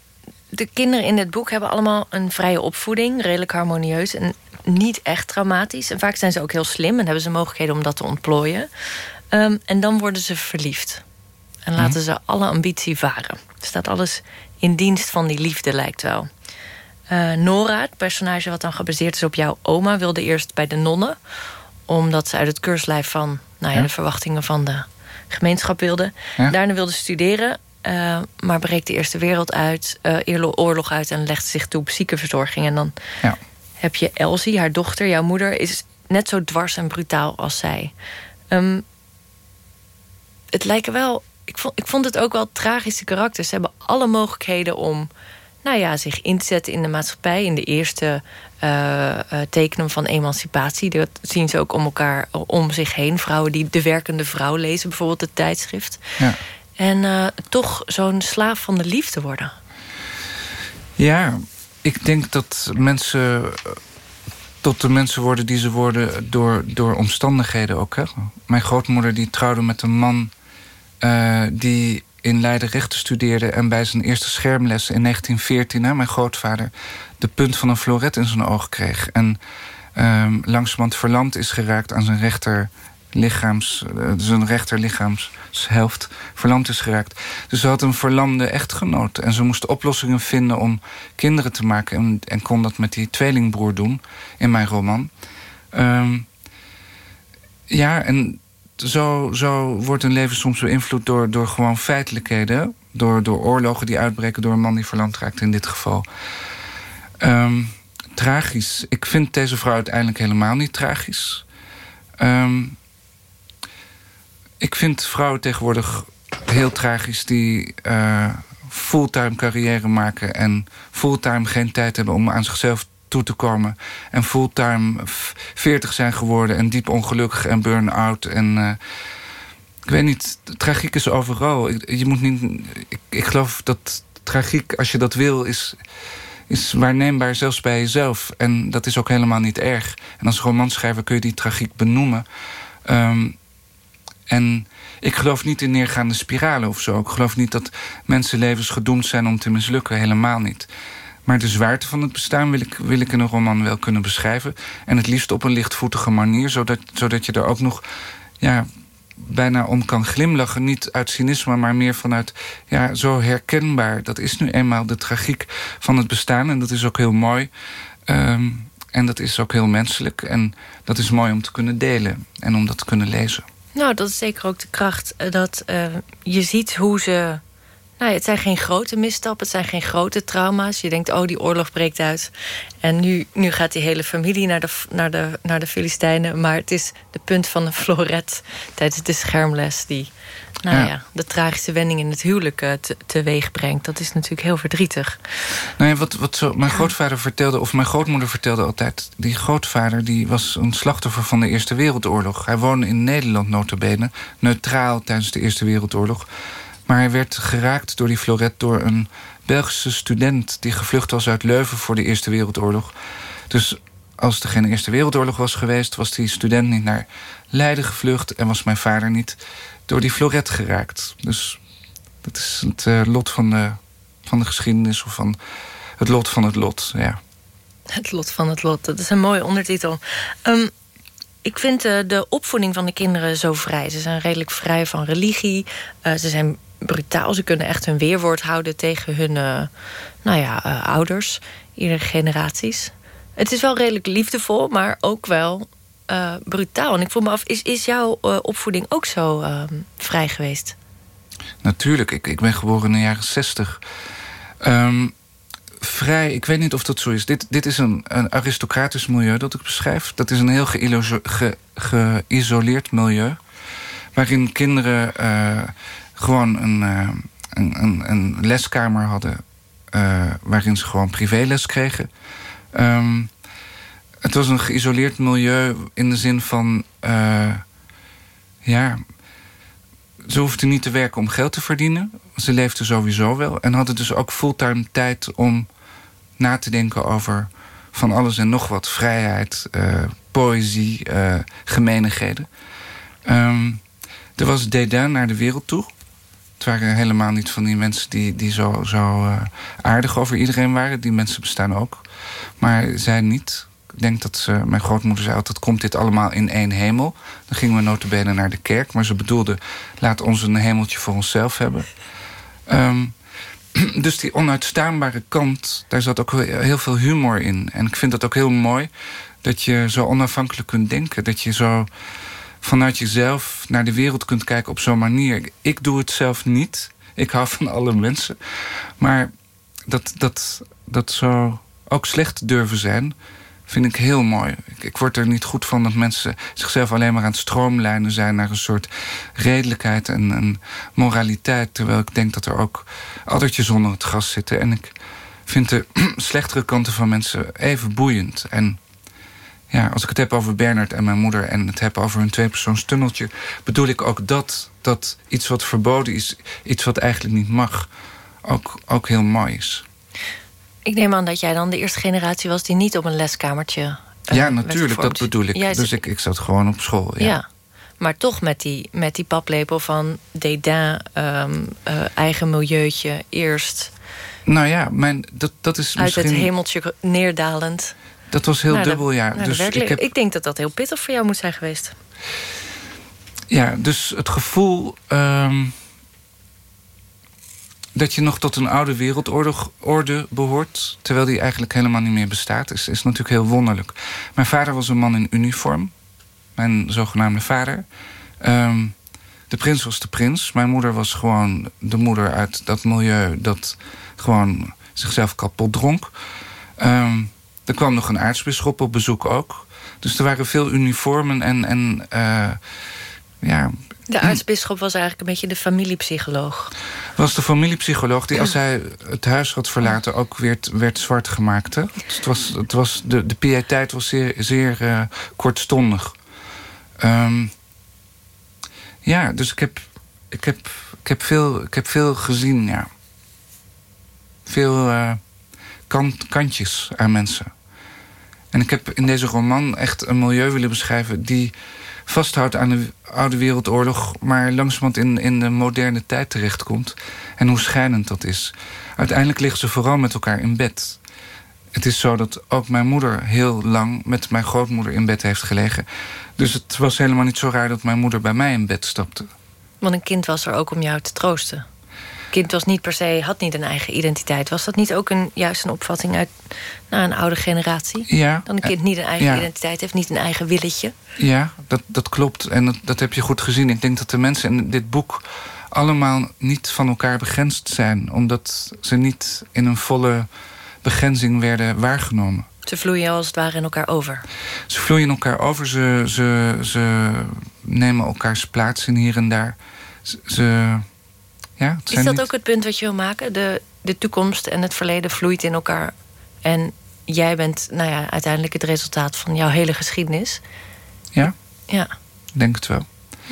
de kinderen in het boek hebben allemaal een vrije opvoeding. Redelijk harmonieus en niet echt traumatisch. En vaak zijn ze ook heel slim en hebben ze mogelijkheden om dat te ontplooien. Um, en dan worden ze verliefd. En laten mm. ze alle ambitie varen. Er staat alles in dienst van die liefde, lijkt wel. Uh, Nora, het personage wat dan gebaseerd is op jouw oma... wilde eerst bij de nonnen. Omdat ze uit het keurslijf van nou ja, ja. de verwachtingen van de gemeenschap wilde. Ja. Daarna wilde ze studeren. Uh, maar breekt de Eerste Wereld uit, uh, oorlog uit... en legt zich toe op ziekenverzorging. En dan ja. heb je Elsie, haar dochter, jouw moeder... is net zo dwars en brutaal als zij. Um, het lijken wel... Ik vond, ik vond het ook wel tragische karakters. Ze hebben alle mogelijkheden om nou ja, zich in te zetten in de maatschappij. In de eerste uh, uh, tekenen van emancipatie. Dat zien ze ook om elkaar om zich heen. Vrouwen die de werkende vrouw lezen, bijvoorbeeld het tijdschrift. Ja. En uh, toch zo'n slaaf van de liefde worden. Ja, ik denk dat mensen tot de mensen worden die ze worden door, door omstandigheden ook. Hè? Mijn grootmoeder die trouwde met een man uh, die in Leiden rechten studeerde... en bij zijn eerste schermles in 1914, hè, mijn grootvader... de punt van een floret in zijn oog kreeg. En um, langzamerhand verlamd is geraakt aan zijn rechter lichaams, zijn rechterlichaamshelft verlamd is geraakt. Dus ze had een verlamde echtgenoot. En ze moest oplossingen vinden om kinderen te maken. En, en kon dat met die tweelingbroer doen in mijn roman. Um, ja, en zo, zo wordt een leven soms beïnvloed door, door gewoon feitelijkheden. Door, door oorlogen die uitbreken door een man die verlamd raakt in dit geval. Um, tragisch. Ik vind deze vrouw uiteindelijk helemaal niet tragisch. Um, ik vind vrouwen tegenwoordig heel tragisch die uh, fulltime carrière maken en fulltime geen tijd hebben om aan zichzelf toe te komen. En fulltime 40 zijn geworden en diep ongelukkig en burn-out. En uh, ik weet niet, tragiek is overal. Je moet niet, ik, ik geloof dat tragiek, als je dat wil, is, is waarneembaar zelfs bij jezelf. En dat is ook helemaal niet erg. En als romanschrijver kun je die tragiek benoemen. Um, en ik geloof niet in neergaande spiralen of zo. Ik geloof niet dat mensenlevens gedoemd zijn om te mislukken. Helemaal niet. Maar de zwaarte van het bestaan wil ik, wil ik in een roman wel kunnen beschrijven. En het liefst op een lichtvoetige manier. Zodat, zodat je er ook nog ja, bijna om kan glimlachen. Niet uit cynisme, maar meer vanuit ja, zo herkenbaar. Dat is nu eenmaal de tragiek van het bestaan. En dat is ook heel mooi. Um, en dat is ook heel menselijk. En dat is mooi om te kunnen delen. En om dat te kunnen lezen. Nou, dat is zeker ook de kracht. Eh, dat uh, je ziet hoe ze... Nou, het zijn geen grote misstappen, het zijn geen grote trauma's. Je denkt, oh, die oorlog breekt uit. En nu, nu gaat die hele familie naar de, naar, de, naar de Filistijnen. Maar het is de punt van een floret tijdens de schermles... die nou ja. de tragische wending in het huwelijk uh, teweeg brengt. Dat is natuurlijk heel verdrietig. Nou ja, wat, wat zo, mijn grootvader vertelde, of mijn grootmoeder vertelde altijd... die grootvader die was een slachtoffer van de Eerste Wereldoorlog. Hij woonde in Nederland notabene, neutraal tijdens de Eerste Wereldoorlog. Maar hij werd geraakt door die floret door een Belgische student... die gevlucht was uit Leuven voor de Eerste Wereldoorlog. Dus als er geen Eerste Wereldoorlog was geweest... was die student niet naar Leiden gevlucht en was mijn vader niet door die floret geraakt. Dus dat is het uh, lot van de, van de geschiedenis of van het lot van het lot. Ja. Het lot van het lot, dat is een mooie ondertitel. Um, ik vind uh, de opvoeding van de kinderen zo vrij. Ze zijn redelijk vrij van religie. Ze zijn brutaal. Ze kunnen echt hun weerwoord houden tegen hun nou ja, ouders. Iedere generaties. Het is wel redelijk liefdevol, maar ook wel uh, brutaal. En ik vroeg me af, is, is jouw uh, opvoeding ook zo uh, vrij geweest? Natuurlijk, ik, ik ben geboren in de jaren zestig. Um, vrij, ik weet niet of dat zo is. Dit, dit is een, een aristocratisch milieu dat ik beschrijf. Dat is een heel geïsoleerd milieu. Waarin kinderen gewoon een, een, een, een, leskamer hadden... waarin ze gewoon privéles kregen... Um, het was een geïsoleerd milieu in de zin van... Uh, ja, ze hoefden niet te werken om geld te verdienen. Ze leefden sowieso wel. En hadden dus ook fulltime tijd om na te denken over van alles en nog wat. Vrijheid, uh, poëzie, uh, gemeenigheden. Um, er was dédain naar de wereld toe. Het waren helemaal niet van die mensen die, die zo, zo aardig over iedereen waren. Die mensen bestaan ook. Maar zij niet. Ik denk dat ze, mijn grootmoeder zei altijd... komt dit allemaal in één hemel. Dan gingen we notabene naar de kerk. Maar ze bedoelde, laat ons een hemeltje voor onszelf hebben. Um, dus die onuitstaanbare kant, daar zat ook heel veel humor in. En ik vind dat ook heel mooi dat je zo onafhankelijk kunt denken. Dat je zo vanuit jezelf naar de wereld kunt kijken op zo'n manier. Ik doe het zelf niet. Ik hou van alle mensen. Maar dat, dat, dat zo ook slecht durven zijn vind ik heel mooi. Ik, ik, word er niet goed van dat mensen zichzelf alleen maar aan het stroomlijnen zijn... naar een soort redelijkheid en, en moraliteit. Terwijl ik denk dat er ook addertjes onder het gras zitten. En ik vind de slechtere kanten van mensen even boeiend. En ja, als ik het heb over Bernard en mijn moeder... en het heb over een tweepersoons tunneltje... bedoel ik ook dat, dat iets wat verboden is... iets wat eigenlijk niet mag, ook, ook heel mooi is. Ik neem aan dat jij dan de eerste generatie was... die niet op een leskamertje uh, Ja, natuurlijk, dat bedoel ik. dus ik, ik zat gewoon op school, ja. ja. Maar toch met die, met die paplepel van dédain, um, uh, eigen milieuutje eerst. Nou ja, mijn, dat, dat is Uit misschien... het hemeltje neerdalend. Dat was heel Nou, dubbel, dat- ja. nou, dus ik heb, ik denk dat dat heel pittig voor jou moet zijn geweest. Ja, dus het gevoel ehm, dat je nog tot een oude wereldorde orde behoort... terwijl die eigenlijk helemaal niet meer bestaat, is, is natuurlijk heel wonderlijk. Mijn vader was een man in uniform, mijn zogenaamde vader. Ehm, de prins was de prins. Mijn moeder was gewoon de moeder uit dat milieu... dat gewoon zichzelf kapot dronk. Ehm, er kwam nog een aartsbisschop op bezoek ook. Dus er waren veel uniformen en... en eh, ja, De aartsbisschop was eigenlijk een beetje de familiepsycholoog. was de familiepsycholoog die als hij het huis had verlaten... ook werd, werd zwart gemaakt. Hè? Dus het was, het was, de, de piëteit was zeer, zeer eh, kortstondig. Ehm, ja, dus ik heb, ik, heb, ik, heb veel, ik heb veel gezien, ja. Veel eh, kant, kantjes aan mensen. En ik heb in deze roman echt een milieu willen beschrijven... die vasthoudt aan de Oude Wereldoorlog... maar langzamerhand in, in de moderne tijd terechtkomt. En hoe schijnend dat is. Uiteindelijk liggen ze vooral met elkaar in bed. Het is zo dat ook mijn moeder heel lang... met mijn grootmoeder in bed heeft gelegen. Dus het was helemaal niet zo raar dat mijn moeder bij mij in bed stapte. Want een kind was er ook om jou te troosten. Kind was niet per se, had niet een eigen identiteit. Was dat niet ook een, juist een opvatting uit nou, een oude generatie? Ja, Dan een kind niet een eigen ja. identiteit heeft, niet een eigen willetje. Ja, dat, dat klopt. En dat, dat heb je goed gezien. Ik denk dat de mensen in dit boek allemaal niet van elkaar begrensd zijn. Omdat ze niet in een volle begrenzing werden waargenomen. Ze vloeien als het ware in elkaar over. Ze vloeien elkaar over, ze, ze, ze nemen elkaars plaats in hier en daar. Ze- ja, Is dat niet- ook het punt wat je wil maken? De, de toekomst en het verleden vloeit in elkaar. En jij bent nou ja, uiteindelijk het resultaat van jouw hele geschiedenis. Ja, Ja, denk het wel.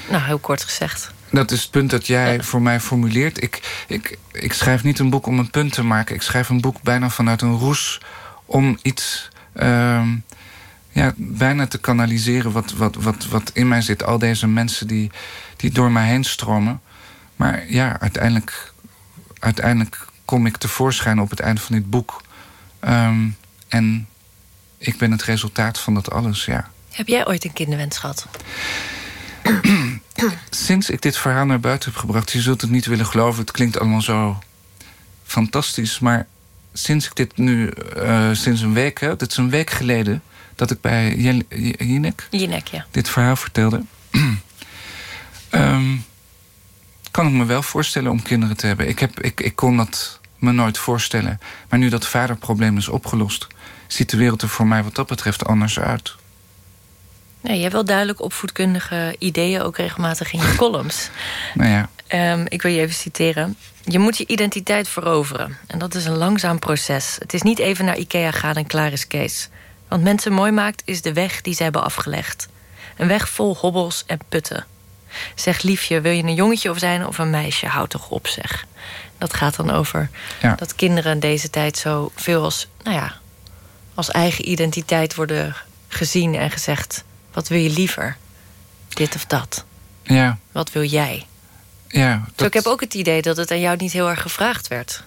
nou heel kort gezegd. Dat is het punt dat jij voor mij formuleert. Ik, ik, ik schrijf niet een boek om een punt te maken. Ik schrijf een boek bijna vanuit een roes om iets ehm, ja, bijna te kanaliseren wat, wat, wat, wat in mij zit. Al deze mensen die, die door mij heen stromen. Maar ja, uiteindelijk, uiteindelijk kom ik tevoorschijn op het einde van dit boek. Ehm, en ik ben het resultaat van dat alles, ja. Heb jij ooit een kinderwens gehad? sinds ik dit verhaal naar buiten heb gebracht... je zult het niet willen geloven, het klinkt allemaal zo fantastisch... maar sinds ik dit nu, eh, sinds een week... Hè, dit is een week geleden dat ik bij Jinek Jinek, ja. dit verhaal vertelde... Ehm, kan ik me wel voorstellen om kinderen te hebben. Ik, heb, ik, ik kon dat me nooit voorstellen. Maar nu dat vaderprobleem is opgelost... ziet de wereld er voor mij wat dat betreft anders uit. Nee, je hebt wel duidelijk opvoedkundige ideeën... ook regelmatig in je columns. Nou ja, Ehm, ik wil je even citeren. Je moet je identiteit veroveren. En dat is een langzaam proces. Het is niet even naar Ikea gaan en klaar is Kees. Want mensen mooi maakt is de weg die ze hebben afgelegd. Een weg vol hobbels en putten. Zeg liefje, wil je een jongetje of zijn of een meisje? Houd toch op, zeg. Dat gaat dan over Ja. dat kinderen in deze tijd zo veel als, nou ja, als eigen identiteit worden gezien en gezegd: wat wil je liever? Dit of dat? ja, Wat wil jij? ja. Zo, ik heb ook het idee dat het aan jou niet heel erg gevraagd werd.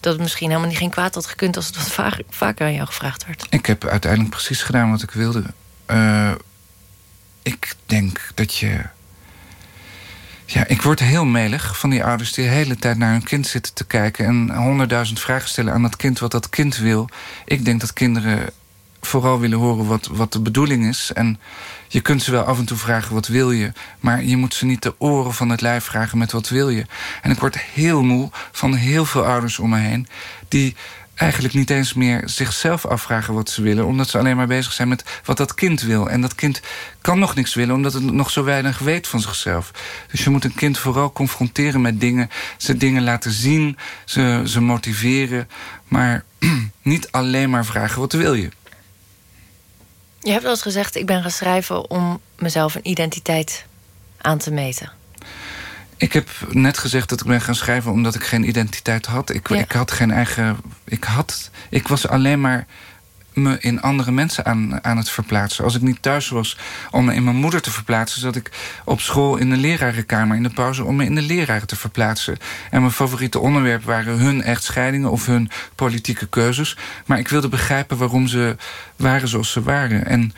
Dat het misschien helemaal niet geen kwaad had gekund... als het wat vaker aan jou gevraagd werd. Ik heb uiteindelijk precies gedaan wat ik wilde. Eh, ik denk dat je. Ja, ik word heel melig van die ouders die de hele tijd naar hun kind zitten te kijken en honderdduizend vragen stellen aan dat kind wat dat kind wil. Ik denk dat kinderen vooral willen horen wat, wat de bedoeling is. En je kunt ze wel af en toe vragen wat wil je, maar je moet ze niet de oren van het lijf vragen met wat wil je. En ik word heel moe van heel veel ouders om me heen die eigenlijk niet eens meer zichzelf afvragen wat ze willen... omdat ze alleen maar bezig zijn met wat dat kind wil. En dat kind kan nog niks willen, omdat het nog zo weinig weet van zichzelf. Dus je moet een kind vooral confronteren met dingen... ze dingen laten zien, ze, ze motiveren... maar niet alleen maar vragen wat wil je. Je hebt wel eens gezegd, ik ben gaan schrijven... om mezelf een identiteit aan te meten. Ik heb net gezegd dat ik ben gaan schrijven omdat ik geen identiteit had. Ik, Ja. ik had geen eigen. Ik, had, ik was alleen maar me in andere mensen aan, aan het verplaatsen. Als ik niet thuis was om me in mijn moeder te verplaatsen... zat ik op school in de lerarenkamer in de pauze... om me in de leraren te verplaatsen. En mijn favoriete onderwerpen waren hun echtscheidingen... of hun politieke keuzes. Maar ik wilde begrijpen waarom ze waren zoals ze waren. En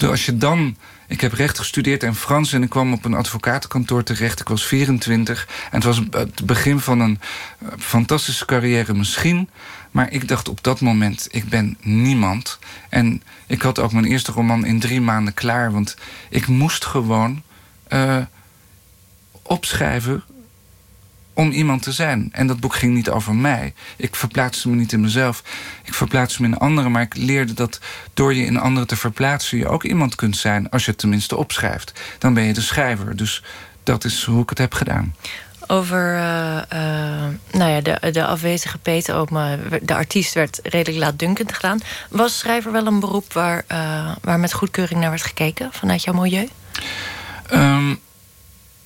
als je dan ik heb recht gestudeerd en Frans en ik kwam op een advocatenkantoor terecht. Ik was 24 en het was het begin van een eh, fantastische carrière misschien. Maar ik dacht op dat moment, ik ben niemand. En ik had ook mijn eerste roman in drie maanden klaar. Want ik moest gewoon uh, opschrijven om iemand te zijn. En dat boek ging niet over mij. Ik verplaatste me niet in mezelf. Ik verplaatste me in anderen. Maar ik leerde dat door je in anderen te verplaatsen... je ook iemand kunt zijn, als je het tenminste opschrijft. Dan ben je de schrijver. Dus dat is hoe ik het heb gedaan. Over uh, uh, nou ja, de, de afwezige Peter Oopma, de artiest, werd redelijk laatdunkend gedaan. Was schrijver wel een beroep waar, uh, waar met goedkeuring naar werd gekeken vanuit jouw milieu? Um,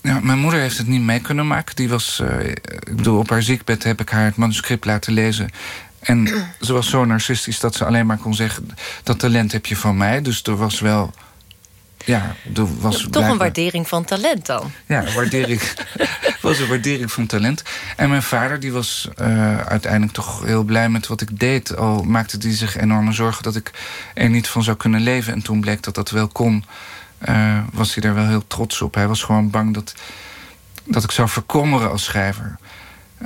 ja, mijn moeder heeft het niet mee kunnen maken. Die was, uh, ik bedoel, op haar ziekbed heb ik haar het manuscript laten lezen. En ze was zo narcistisch dat ze alleen maar kon zeggen... dat talent heb je van mij. Dus er was wel... Ja, er was Toch blijkbaar... een waardering van talent dan? Ja, waardering, was een waardering van talent. En mijn vader die was uh, uiteindelijk toch heel blij met wat ik deed. Al maakte hij zich enorme zorgen dat ik er niet van zou kunnen leven. En toen bleek dat dat wel kon uh, was hij daar wel heel trots op. Hij was gewoon bang dat, dat ik zou verkommeren als schrijver.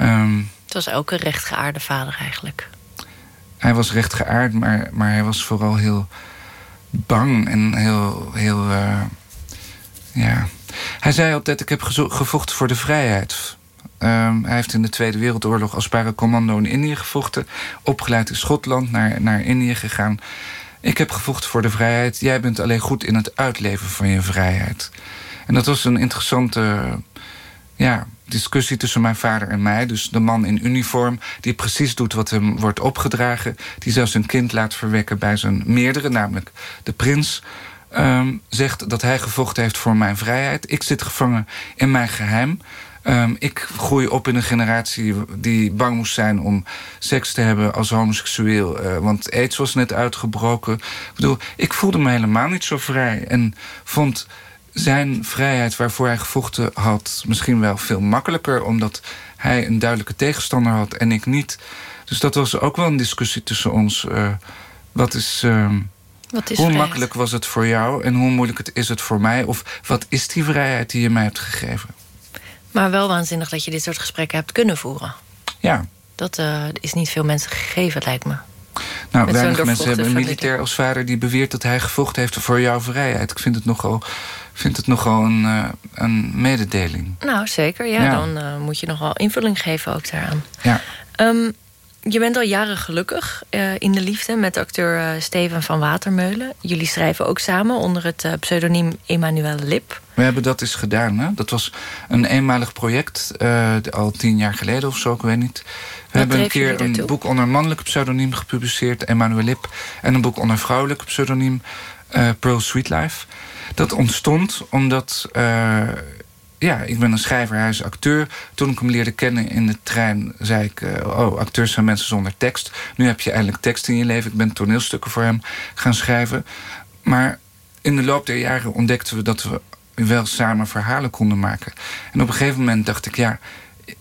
Um, het was ook een rechtgeaarde vader eigenlijk. Hij was rechtgeaard, maar, maar hij was vooral heel bang en heel... heel uh, ja. Hij zei altijd, ik heb gevochten voor de vrijheid. Um, hij heeft in de Tweede Wereldoorlog als paracommando in Indië gevochten. Opgeleid in Schotland, naar, naar Indië gegaan. Ik heb gevochten voor de vrijheid. Jij bent alleen goed in het uitleven van je vrijheid. En dat was een interessante ja, discussie tussen mijn vader en mij. Dus de man in uniform die precies doet wat hem wordt opgedragen. Die zelfs een kind laat verwekken bij zijn meerdere, namelijk de prins. Um, zegt dat hij gevochten heeft voor mijn vrijheid. Ik zit gevangen in mijn geheim. Um, ik groei op in een generatie die bang moest zijn om seks te hebben als homoseksueel. Uh, want aids was net uitgebroken. Ik bedoel, ik voelde me helemaal niet zo vrij. En vond zijn vrijheid waarvoor hij gevochten had misschien wel veel makkelijker. Omdat hij een duidelijke tegenstander had en ik niet. Dus dat was ook wel een discussie tussen ons. Uh, wat is... Uh, wat is hoe vrijheid? makkelijk was het voor jou en hoe moeilijk is het voor mij? Of wat is die vrijheid die je mij hebt gegeven? Maar wel waanzinnig dat je dit soort gesprekken hebt kunnen voeren. Ja. Dat uh, is niet veel mensen gegeven, lijkt me. Nou, Met weinig mensen hebben een militair als vader... die beweert dat hij gevochten heeft voor jouw vrijheid. Ik vind het nogal, vind het nogal een, uh, een mededeling. Nou, zeker. Ja, ja. dan uh, moet je nogal invulling geven ook daaraan. Ja. Um, je bent al jaren gelukkig uh, in de liefde met acteur uh, Steven van Watermeulen. Jullie schrijven ook samen onder het uh, pseudoniem Emmanuel Lip. We hebben dat eens gedaan. Hè? Dat was een eenmalig project, al tien jaar geleden of zo, ik weet niet. We Wat hebben een keer een boek onder mannelijk pseudoniem gepubliceerd, Emmanuel Lip. En een boek onder vrouwelijk pseudoniem, Pearl Sweetlife. Dat ontstond omdat ja, ik ben een schrijver, hij is acteur. Toen ik hem leerde kennen in de trein, zei ik... Uh, oh, acteurs zijn mensen zonder tekst. Nu heb je eindelijk tekst in je leven. Ik ben toneelstukken voor hem gaan schrijven. Maar in de loop der jaren ontdekten we dat we wel samen verhalen konden maken. En op een gegeven moment dacht ik, ja...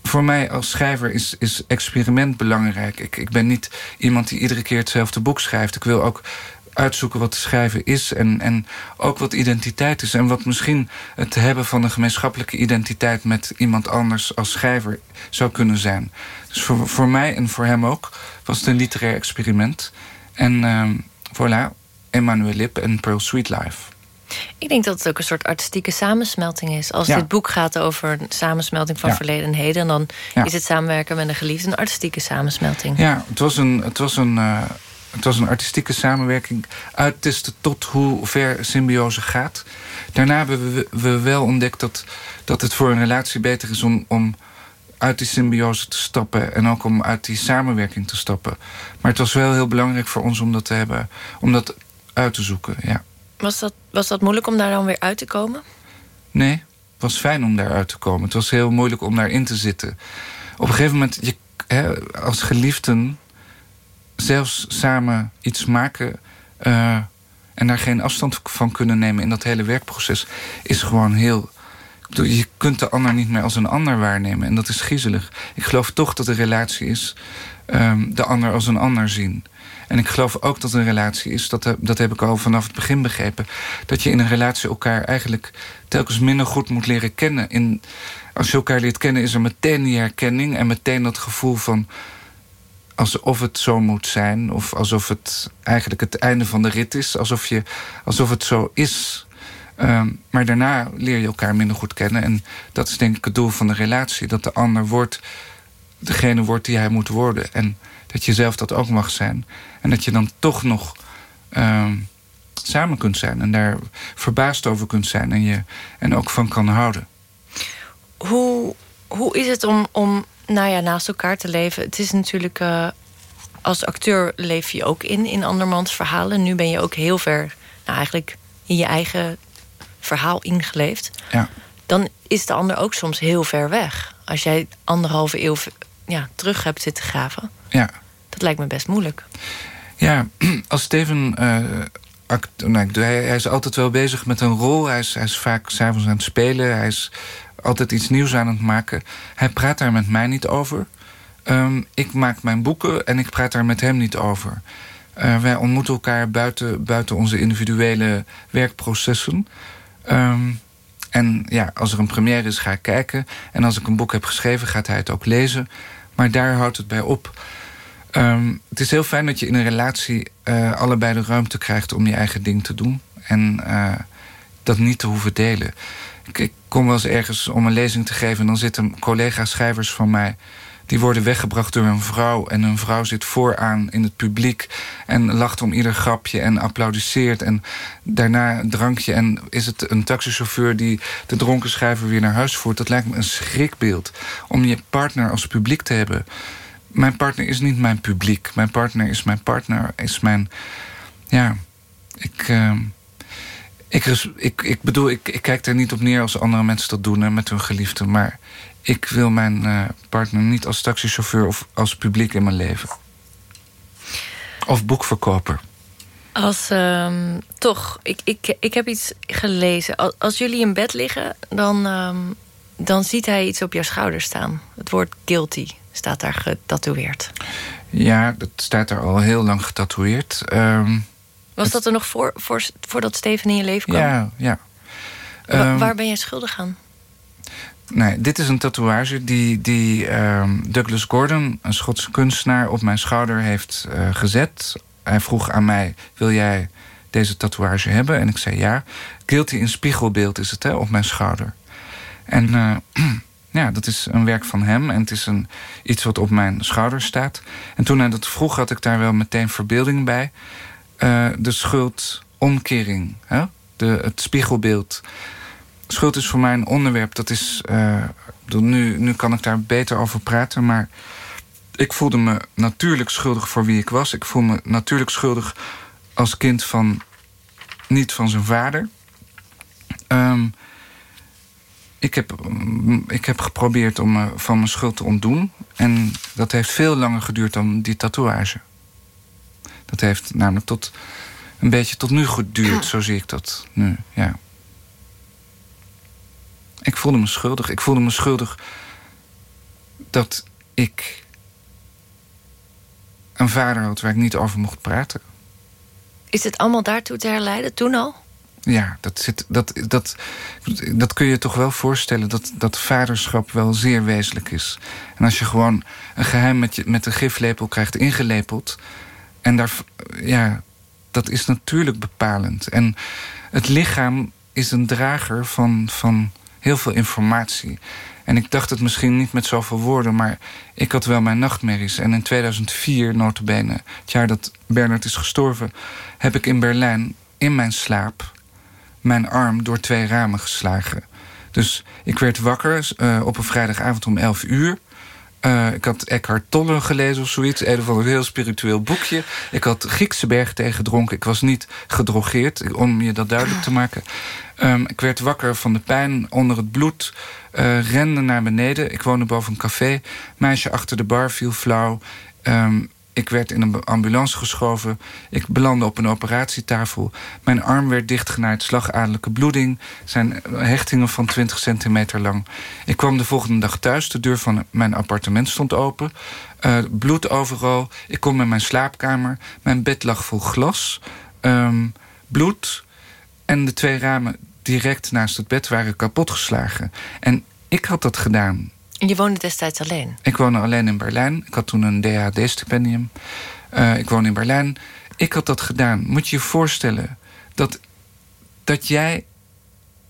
Voor mij als schrijver is, is experiment belangrijk. Ik, ik ben niet iemand die iedere keer hetzelfde boek schrijft. Ik wil ook uitzoeken wat schrijven is en, en ook wat identiteit is. En wat misschien het hebben van een gemeenschappelijke identiteit... met iemand anders als schrijver zou kunnen zijn. Dus voor, voor mij en voor hem ook was het een literair experiment. En uh, voilà, Emmanuel Lip en Pearl Sweet Life. Ik denk dat het ook een soort artistieke samensmelting is. Als ja. dit boek gaat over een samensmelting van ja. verleden en heden... dan ja. is het samenwerken met een geliefde een artistieke samensmelting. Ja, het was een, het was een, uh, het was een artistieke samenwerking. Uittesten tot hoe ver symbiose gaat. Daarna hebben we, we wel ontdekt dat, dat het voor een relatie beter is om, om uit die symbiose te stappen en ook om uit die samenwerking te stappen. Maar het was wel heel belangrijk voor ons om dat te hebben, om dat uit te zoeken. Ja. Was, dat, was dat moeilijk om daar dan weer uit te komen? Nee, het was fijn om daar uit te komen. Het was heel moeilijk om daarin te zitten. Op een gegeven moment, je, hè, als geliefden zelfs samen iets maken Uh, en daar geen afstand van kunnen nemen in dat hele werkproces is gewoon heel. Je kunt de ander niet meer als een ander waarnemen. En dat is griezelig. Ik geloof toch dat de relatie is um, de ander als een ander zien. En ik geloof ook dat een relatie is, dat, dat heb ik al vanaf het begin begrepen... dat je in een relatie elkaar eigenlijk telkens minder goed moet leren kennen. In, als je elkaar leert kennen is er meteen die herkenning... en meteen dat gevoel van alsof het zo moet zijn... of alsof het eigenlijk het einde van de rit is. Alsof, je, alsof het zo is. Um, maar daarna leer je elkaar minder goed kennen. En dat is denk ik het doel van de relatie. Dat de ander wordt degene wordt die hij moet worden. En dat je zelf dat ook mag zijn. En dat je dan toch nog uh, samen kunt zijn. En daar verbaasd over kunt zijn. En, je, en ook van kan houden. Hoe, hoe is het om, om nou ja, naast elkaar te leven? Het is natuurlijk... Uh, als acteur leef je ook in, in andermans verhalen. Nu ben je ook heel ver, nou eigenlijk in je eigen verhaal ingeleefd. Ja. Dan is de ander ook soms heel ver weg. Als jij anderhalve eeuw ja, terug hebt zitten graven. Ja. Dat lijkt me best moeilijk. Ja, als Steven... Uh, act, nou, hij, hij, is altijd wel bezig met een rol. Hij is, hij is vaak s'avonds aan het spelen. Hij is altijd iets nieuws aan het maken. Hij praat daar met mij niet over. Um, ik maak mijn boeken en ik praat daar met hem niet over. Uh, wij ontmoeten elkaar buiten, buiten onze individuele werkprocessen. Um, en ja, als er een première is, ga ik kijken. En als ik een boek heb geschreven, gaat hij het ook lezen. Maar daar houdt het bij op. Um, het is heel fijn dat je in een relatie uh, allebei de ruimte krijgt om je eigen ding te doen. En uh, dat niet te hoeven delen. Ik, kom wel eens ergens om een lezing te geven... en dan zitten collega-schrijvers van mij die worden weggebracht door een vrouw. En een vrouw zit vooraan in het publiek en lacht om ieder grapje en applaudisseert. En daarna een drankje en is het een taxichauffeur die de dronken schrijver weer naar huis voert. Dat lijkt me een schrikbeeld om je partner als publiek te hebben. Mijn partner is niet mijn publiek. Mijn partner is mijn partner, is mijn... Ja, ik... Uh, ik, ik, ik bedoel, ik, ik kijk er niet op neer als andere mensen dat doen hè, met hun geliefde. Maar ik wil mijn uh, partner niet als taxichauffeur of als publiek in mijn leven. Of boekverkoper. Als um, toch, ik, ik, ik heb iets gelezen. Als, als jullie in bed liggen, dan, um, dan ziet hij iets op jouw schouder staan. Het woord guilty staat daar getatoeëerd. Ja, dat staat er al heel lang getatoeëerd. Um, Was dat er nog voor, voor, voordat Steven in je leven kwam? Ja, ja. Wa waar ben je schuldig aan? Nee, dit is een tatoeage die, die um, Douglas Gordon, een Schotse kunstenaar, op mijn schouder heeft uh, gezet. Hij vroeg aan mij: Wil jij deze tatoeage hebben? En ik zei ja. Guilty in spiegelbeeld is het hè, op mijn schouder. En uh, ja, dat is een werk van hem en het is een, iets wat op mijn schouder staat. En toen hij dat vroeg, had ik daar wel meteen verbeelding bij. Uh, de schuldomkering, hè? De, het spiegelbeeld schuld is voor mij een onderwerp dat is. Uh, nu, nu kan ik daar beter over praten, maar ik voelde me natuurlijk schuldig voor wie ik was. Ik voel me natuurlijk schuldig als kind van. niet van zijn vader. Um, ik, heb, ik heb geprobeerd om me van mijn schuld te ontdoen. En dat heeft veel langer geduurd dan die tatoeage. Dat heeft namelijk tot een beetje tot nu geduurd, zo zie ik dat nu, ja. Ik voelde me schuldig. Ik voelde me schuldig dat ik een vader had waar ik niet over mocht praten. Is het allemaal daartoe te herleiden, toen al? Ja, dat, zit, dat, dat, dat kun je toch wel voorstellen... Dat, dat vaderschap wel zeer wezenlijk is. En als je gewoon een geheim met, je, met een giflepel krijgt ingelepeld... en daar, ja, dat is natuurlijk bepalend. En het lichaam is een drager van, van heel veel informatie. En ik dacht het misschien niet met zoveel woorden... maar ik had wel mijn nachtmerries. En in 2004, notabene, het jaar dat Bernard is gestorven... heb ik in Berlijn in mijn slaap mijn arm door twee ramen geslagen. Dus ik werd wakker uh, op een vrijdagavond om 11 uur... Uh, ik had Eckhart Tolle gelezen of zoiets. Een of ander heel spiritueel boekje. Ik had Griekse bergthee gedronken. Ik was niet gedrogeerd, om je dat duidelijk te maken. Um, ik werd wakker van de pijn onder het bloed. Uh, rende naar beneden. Ik woonde boven een café. Meisje achter de bar viel flauw. Um, ik werd in een ambulance geschoven. Ik belandde op een operatietafel. Mijn arm werd dichtgenaaid, slagadelijke bloeding. Zijn hechtingen van 20 centimeter lang. Ik kwam de volgende dag thuis. De deur van mijn appartement stond open. Uh, bloed overal. Ik kom in mijn slaapkamer. Mijn bed lag vol glas. Um, bloed. En de twee ramen direct naast het bed waren kapotgeslagen. En ik had dat gedaan. En je woonde destijds alleen? Ik woonde alleen in Berlijn. Ik had toen een DHD-stipendium. Uh, ik woon in Berlijn. Ik had dat gedaan. Moet je je voorstellen dat, dat jij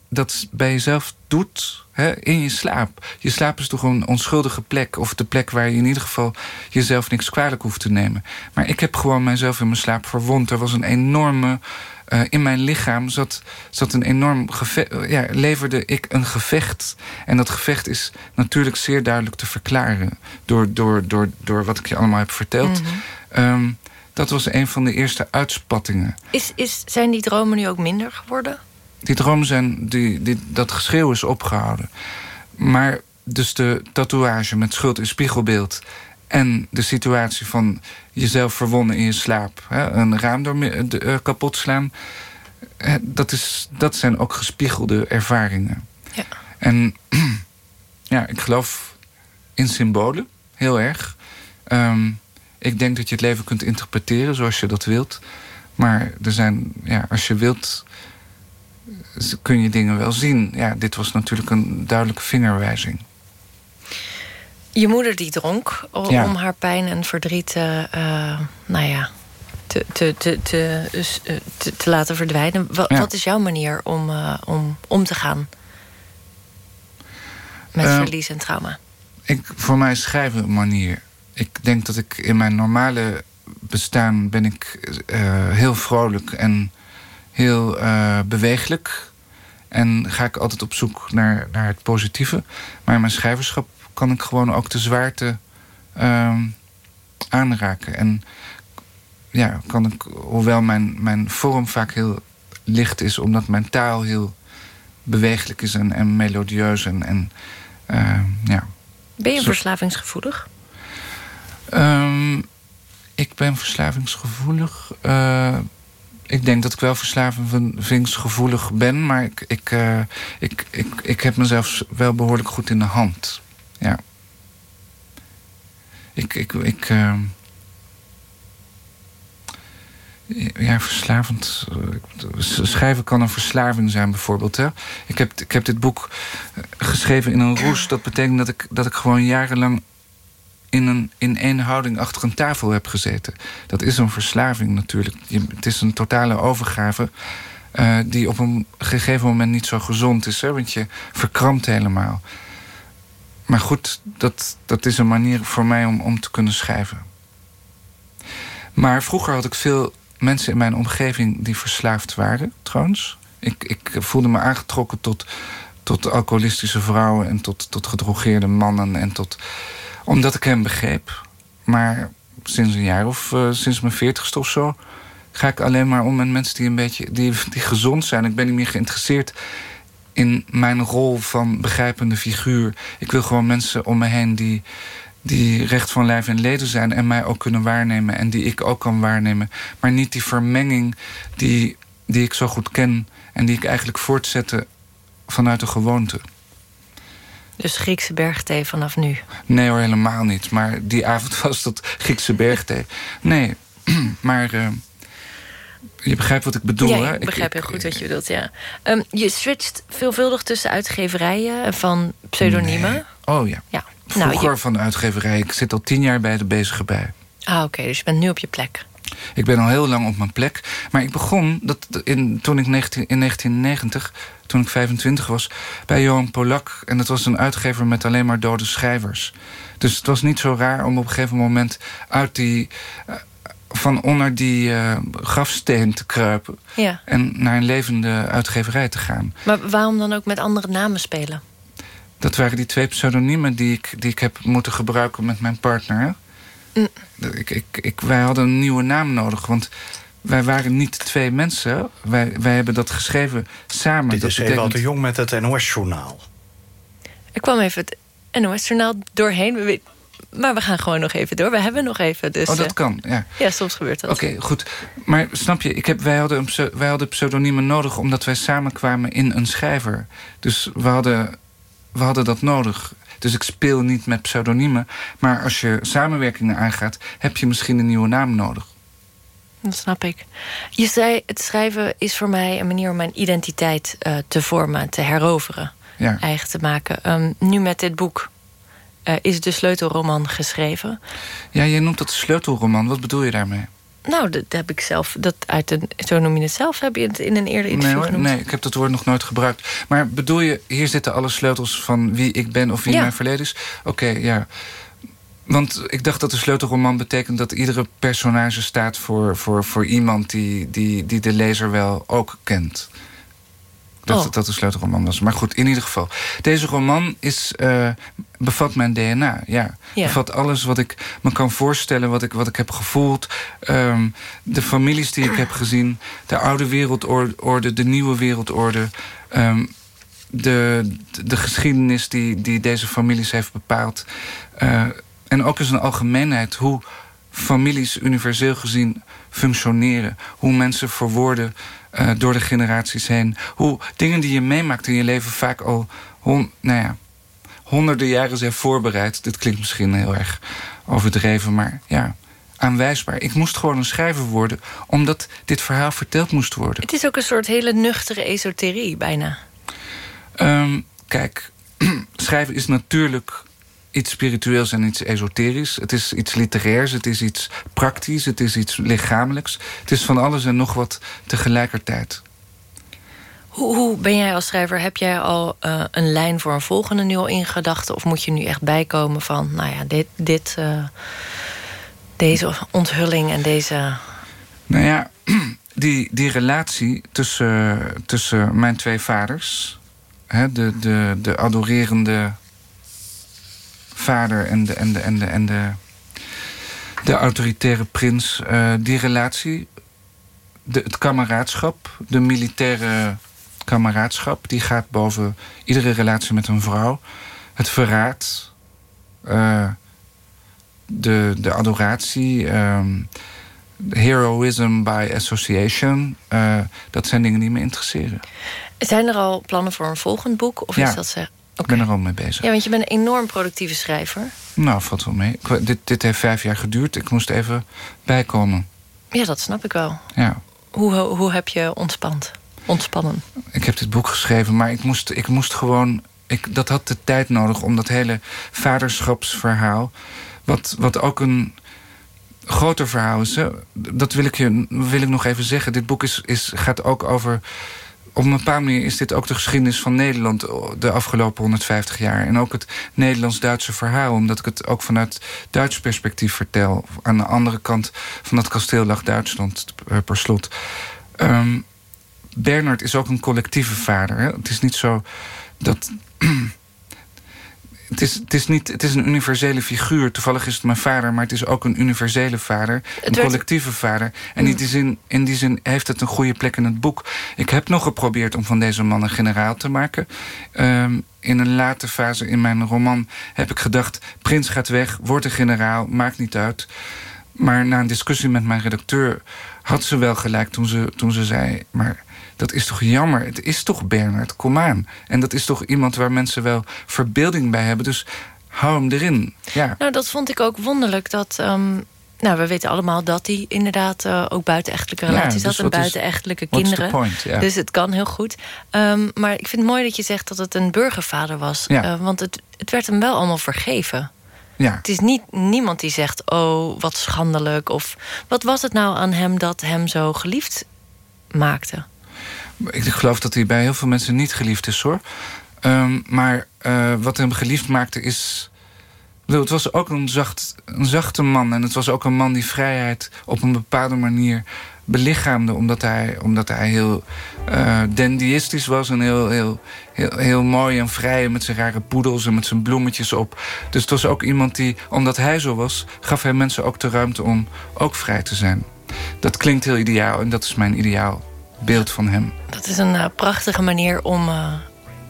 dat bij jezelf doet hè, in je slaap. Je slaap is toch een onschuldige plek. Of de plek waar je in ieder geval jezelf niks kwalijk hoeft te nemen. Maar ik heb gewoon mijzelf in mijn slaap verwond. Er was een enorme uh, in mijn lichaam zat, zat een enorm gevecht. Ja, leverde ik een gevecht. En dat gevecht is natuurlijk zeer duidelijk te verklaren. Door, door, door, door wat ik je allemaal heb verteld. Mm -hmm. um, dat was een van de eerste uitspattingen. Is, is, zijn die dromen nu ook minder geworden? Die dromen zijn. Die, die, dat geschreeuw is opgehouden. Maar dus de tatoeage met schuld in spiegelbeeld. En de situatie van jezelf verwonnen in je slaap. Hè, een raam door, uh, kapot slaan. Dat, is, dat zijn ook gespiegelde ervaringen. Ja. En ja, ik geloof in symbolen, heel erg. Um, ik denk dat je het leven kunt interpreteren zoals je dat wilt. Maar er zijn, ja, als je wilt, kun je dingen wel zien. Ja, dit was natuurlijk een duidelijke vingerwijzing. Je moeder die dronk ja. om haar pijn en verdriet uh, nou ja, te, te, te, te, te, te laten verdwijnen. Wat, ja. wat, is jouw manier om, uh, om om te gaan met uh, verlies en trauma? Ik, voor mij schrijven een manier. Ik denk dat ik in mijn normale bestaan ben ik heel vrolijk en heel bewegelijk. En ga ik altijd op zoek naar, naar het positieve. Maar in mijn schrijverschap kan ik gewoon ook de zwaarte uh, aanraken. En ja, kan ik, hoewel mijn, mijn vorm vaak heel licht is, omdat mijn taal heel bewegelijk is en, en melodieus. En, en uh, ja. Ben je verslavingsgevoelig? Um, ik ben verslavingsgevoelig. Uh, ik denk dat ik wel verslavingsgevoelig ben, maar ik, ik, uh, ik, ik, ik heb mezelf wel behoorlijk goed in de hand. Ja. Ik, ik, ik, uh, ja, verslavend. Uh, schrijven kan een verslaving zijn, bijvoorbeeld. Hè? Ik, heb, ik heb dit boek eh, geschreven in een roes. Dat betekent dat ik, dat ik gewoon jarenlang in, een, in één houding achter een tafel heb gezeten. Dat is een verslaving natuurlijk. Het is een totale overgave. Uh, die op een gegeven moment niet zo gezond is. Hè? Want je verkrampt helemaal. Maar goed, dat, dat is een manier voor mij om, om te kunnen schrijven. Maar vroeger had ik veel mensen in mijn omgeving die verslaafd waren, trouwens. Ik, ik voelde me aangetrokken tot, tot alcoholistische vrouwen en tot, tot gedrogeerde mannen. En tot, omdat ik hem begreep. Maar sinds een jaar of uh, sinds mijn veertigste of zo ga ik alleen maar om met mensen die een beetje die, die gezond zijn. Ik ben niet meer geïnteresseerd in mijn rol van begrijpende figuur. Ik wil gewoon mensen om me heen die, die recht van lijf en leden zijn... en mij ook kunnen waarnemen en die ik ook kan waarnemen. Maar niet die vermenging die, die ik zo goed ken... en die ik eigenlijk voortzette vanuit de gewoonte. Dus Griekse bergthee vanaf nu? Nee hoor, helemaal niet. Maar die avond was dat Griekse bergthee. Nee, maar... Uh, je begrijpt wat ik bedoel, ja, ik begrijp heel goed wat je bedoelt, ja. Um, je switcht veelvuldig tussen uitgeverijen van pseudoniemen. Nee. Oh ja. ja. Vroeger nou, je... van de uitgeverij. Ik zit al tien jaar bij de bezige bij. Ah, oké. Okay, dus je bent nu op je plek. Ik ben al heel lang op mijn plek. Maar ik begon dat in, toen ik 19, in 1990, toen ik 25 was, bij Johan Polak. En dat was een uitgever met alleen maar dode schrijvers. Dus het was niet zo raar om op een gegeven moment uit die van onder die uh, grafsteen te kruipen. Ja. En naar een levende uitgeverij te gaan. Maar waarom dan ook met andere namen spelen? Dat waren die twee pseudoniemen die ik, die ik heb moeten gebruiken met mijn partner. Mm. Ik, ik, ik, wij hadden een nieuwe naam nodig, want wij waren niet twee mensen. Wij, wij hebben dat geschreven samen. Dit dat is betekent... De Jong met het NOS-journaal. Ik kwam even het NOS-journaal doorheen. Maar we gaan gewoon nog even door. We hebben nog even. Dus, oh, dat eh, kan, ja. Ja, soms gebeurt dat. Oké, goed. Maar snap je, ik heb, wij, hadden een wij hadden pseudoniemen nodig... omdat wij samenkwamen in een schrijver. Dus we hadden, we hadden dat nodig. Dus ik speel niet met pseudoniemen. Maar als je samenwerkingen aangaat... heb je misschien een nieuwe naam nodig. Dat snap ik. Je zei, het schrijven is voor mij een manier om mijn identiteit eh, te vormen, te heroveren, Ja. eigen te maken. Ehm, nu met dit boek eh, is de sleutelroman geschreven. ja, jij noemt dat sleutelroman. Wat bedoel je daarmee? Nou, dat heb ik zelf, dat uit een, zo noem je het zelf, heb je het in een eerder Nee interview hoor, genoemd. nee, ik heb dat woord nog nooit gebruikt. Maar bedoel je, hier zitten alle sleutels van wie ik ben of wie Ja. mijn verleden is? Oké, ja. Want ik dacht dat de sleutelroman betekent dat iedere personage staat voor, voor, voor iemand die, die, die de lezer wel ook kent. Dat, Oh. dat de sleutelroman was. Maar goed, in ieder geval. Deze roman is, eh, bevat mijn DNA. Ja. Ja. Bevat alles wat ik me kan voorstellen, wat ik, wat ik heb gevoeld. Ehm, de families die ik heb gezien. De oude wereldorde, de nieuwe wereldorde. ehm, de, de geschiedenis die, die deze families heeft bepaald. Eh, en ook in zijn algemeenheid hoe families universeel gezien functioneren. Hoe mensen verwoorden eh, door de generaties heen. Hoe dingen die je meemaakt in je leven vaak al hon, nou ja, honderden jaren zijn voorbereid. Dit klinkt misschien heel erg overdreven, maar ja, aanwijsbaar. Ik moest gewoon een schrijver worden, omdat dit verhaal verteld moest worden. Het is ook een soort hele nuchtere esoterie, bijna. Ehm, kijk, schrijven is natuurlijk iets spiritueels en iets esoterisch. Het is iets literairs, het is iets praktisch, het is iets lichamelijks. Het is van alles en nog wat tegelijkertijd. Hoe, hoe ben jij als schrijver? Heb jij al eh, een lijn voor een volgende nu al in gedachten? Of moet je nu echt bijkomen van, nou ja, dit, dit, eh, deze onthulling en deze... Nou ja, die, die relatie tussen, tussen mijn twee vaders... Hè, de, de, de adorerende vader en de, en de, en de, en de, de autoritaire prins... eh, die relatie, de, het kameraadschap, de militaire kameraadschap... die gaat boven iedere relatie met een vrouw. Het verraad, eh, de, de adoratie... ehm, heroism by association. eh, dat zijn dingen die me interesseren. Zijn er al plannen voor een volgend boek? Of Ja. is dat ze... Ik ben er al mee bezig. Ja, want je bent een enorm productieve schrijver. Nou, valt wel mee. Ik- dit, dit heeft vijf jaar geduurd. Ik moest even bijkomen. Ja, dat snap ik wel. Ja. Hoe, hoe heb je ontspand? Ontspannen. Ik heb dit boek geschreven, maar ik moest, ik moest gewoon... Ik, dat had de tijd nodig om dat hele vaderschapsverhaal... wat, wat ook een groter verhaal is. Hè? Dat wil ik, je, wil ik nog even zeggen. Dit boek is, is, gaat ook over... Op een bepaalde manier is dit ook de geschiedenis van Nederland... de afgelopen 150 jaar. En ook het Nederlands-Duitse verhaal. Omdat ik het ook vanuit Duits perspectief vertel. Aan de andere kant van dat kasteel lag Duitsland eh, per slot. Ehm, Bernard is ook een collectieve vader. Hè? Het is niet zo dat... Het is, het, is niet, het is een universele figuur. Toevallig is het mijn vader, maar het is ook een universele vader. Een werd- collectieve vader. En in, die zin, in die zin heeft het een goede plek in het boek. Ik heb nog geprobeerd om van deze man een generaal te maken. Ehm, in een late fase in mijn roman heb ik gedacht... Prins gaat weg, wordt een generaal, maakt niet uit. Maar na een discussie met mijn redacteur had ze wel gelijk toen ze, toen ze zei... maar dat is toch jammer, het is toch Bernard, kom aan. En dat is toch iemand waar mensen wel verbeelding bij hebben. Dus hou hem erin. Ja, Nou, dat vond ik ook wonderlijk. Dat, ehm, nou, we weten allemaal dat hij inderdaad eh, ook buitenechtelijke Ja, relaties dus had. En wat is- buitenechtelijke kinderen. point. Dus het kan heel goed. Ehm, maar ik vind het mooi dat je zegt dat het een burgervader was. Ja. Eh, want het, het werd hem wel allemaal vergeven. ja. Het is niet niemand die zegt, oh, wat schandelijk. Of wat was het nou aan hem dat hem zo geliefd maakte? Ik geloof dat hij bij heel veel mensen niet geliefd is, hoor. Ehm, maar eh, wat hem geliefd maakte is... Bedoel, Het was ook een, zacht, een zachte man. En het was ook een man die vrijheid op een bepaalde manier belichaamde. Omdat hij, omdat hij heel dandiïstisch was. En heel, heel, heel, heel mooi en vrij. Met zijn rare poedels en met zijn bloemetjes op. Dus het was ook iemand die, omdat hij zo was... gaf hij mensen ook de ruimte om ook vrij te zijn. Dat klinkt heel ideaal. En dat is mijn ideaal beeld van hem. Dat is een eh, prachtige manier om, eh,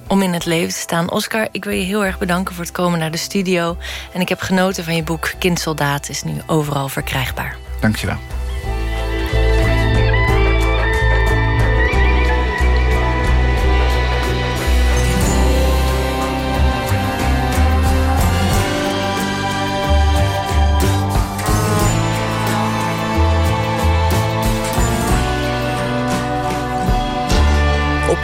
om in het leven te staan. Oscar, ik wil je heel erg bedanken voor het komen naar de studio. En ik heb genoten van je boek Kindsoldaat. is nu overal verkrijgbaar. Dankjewel.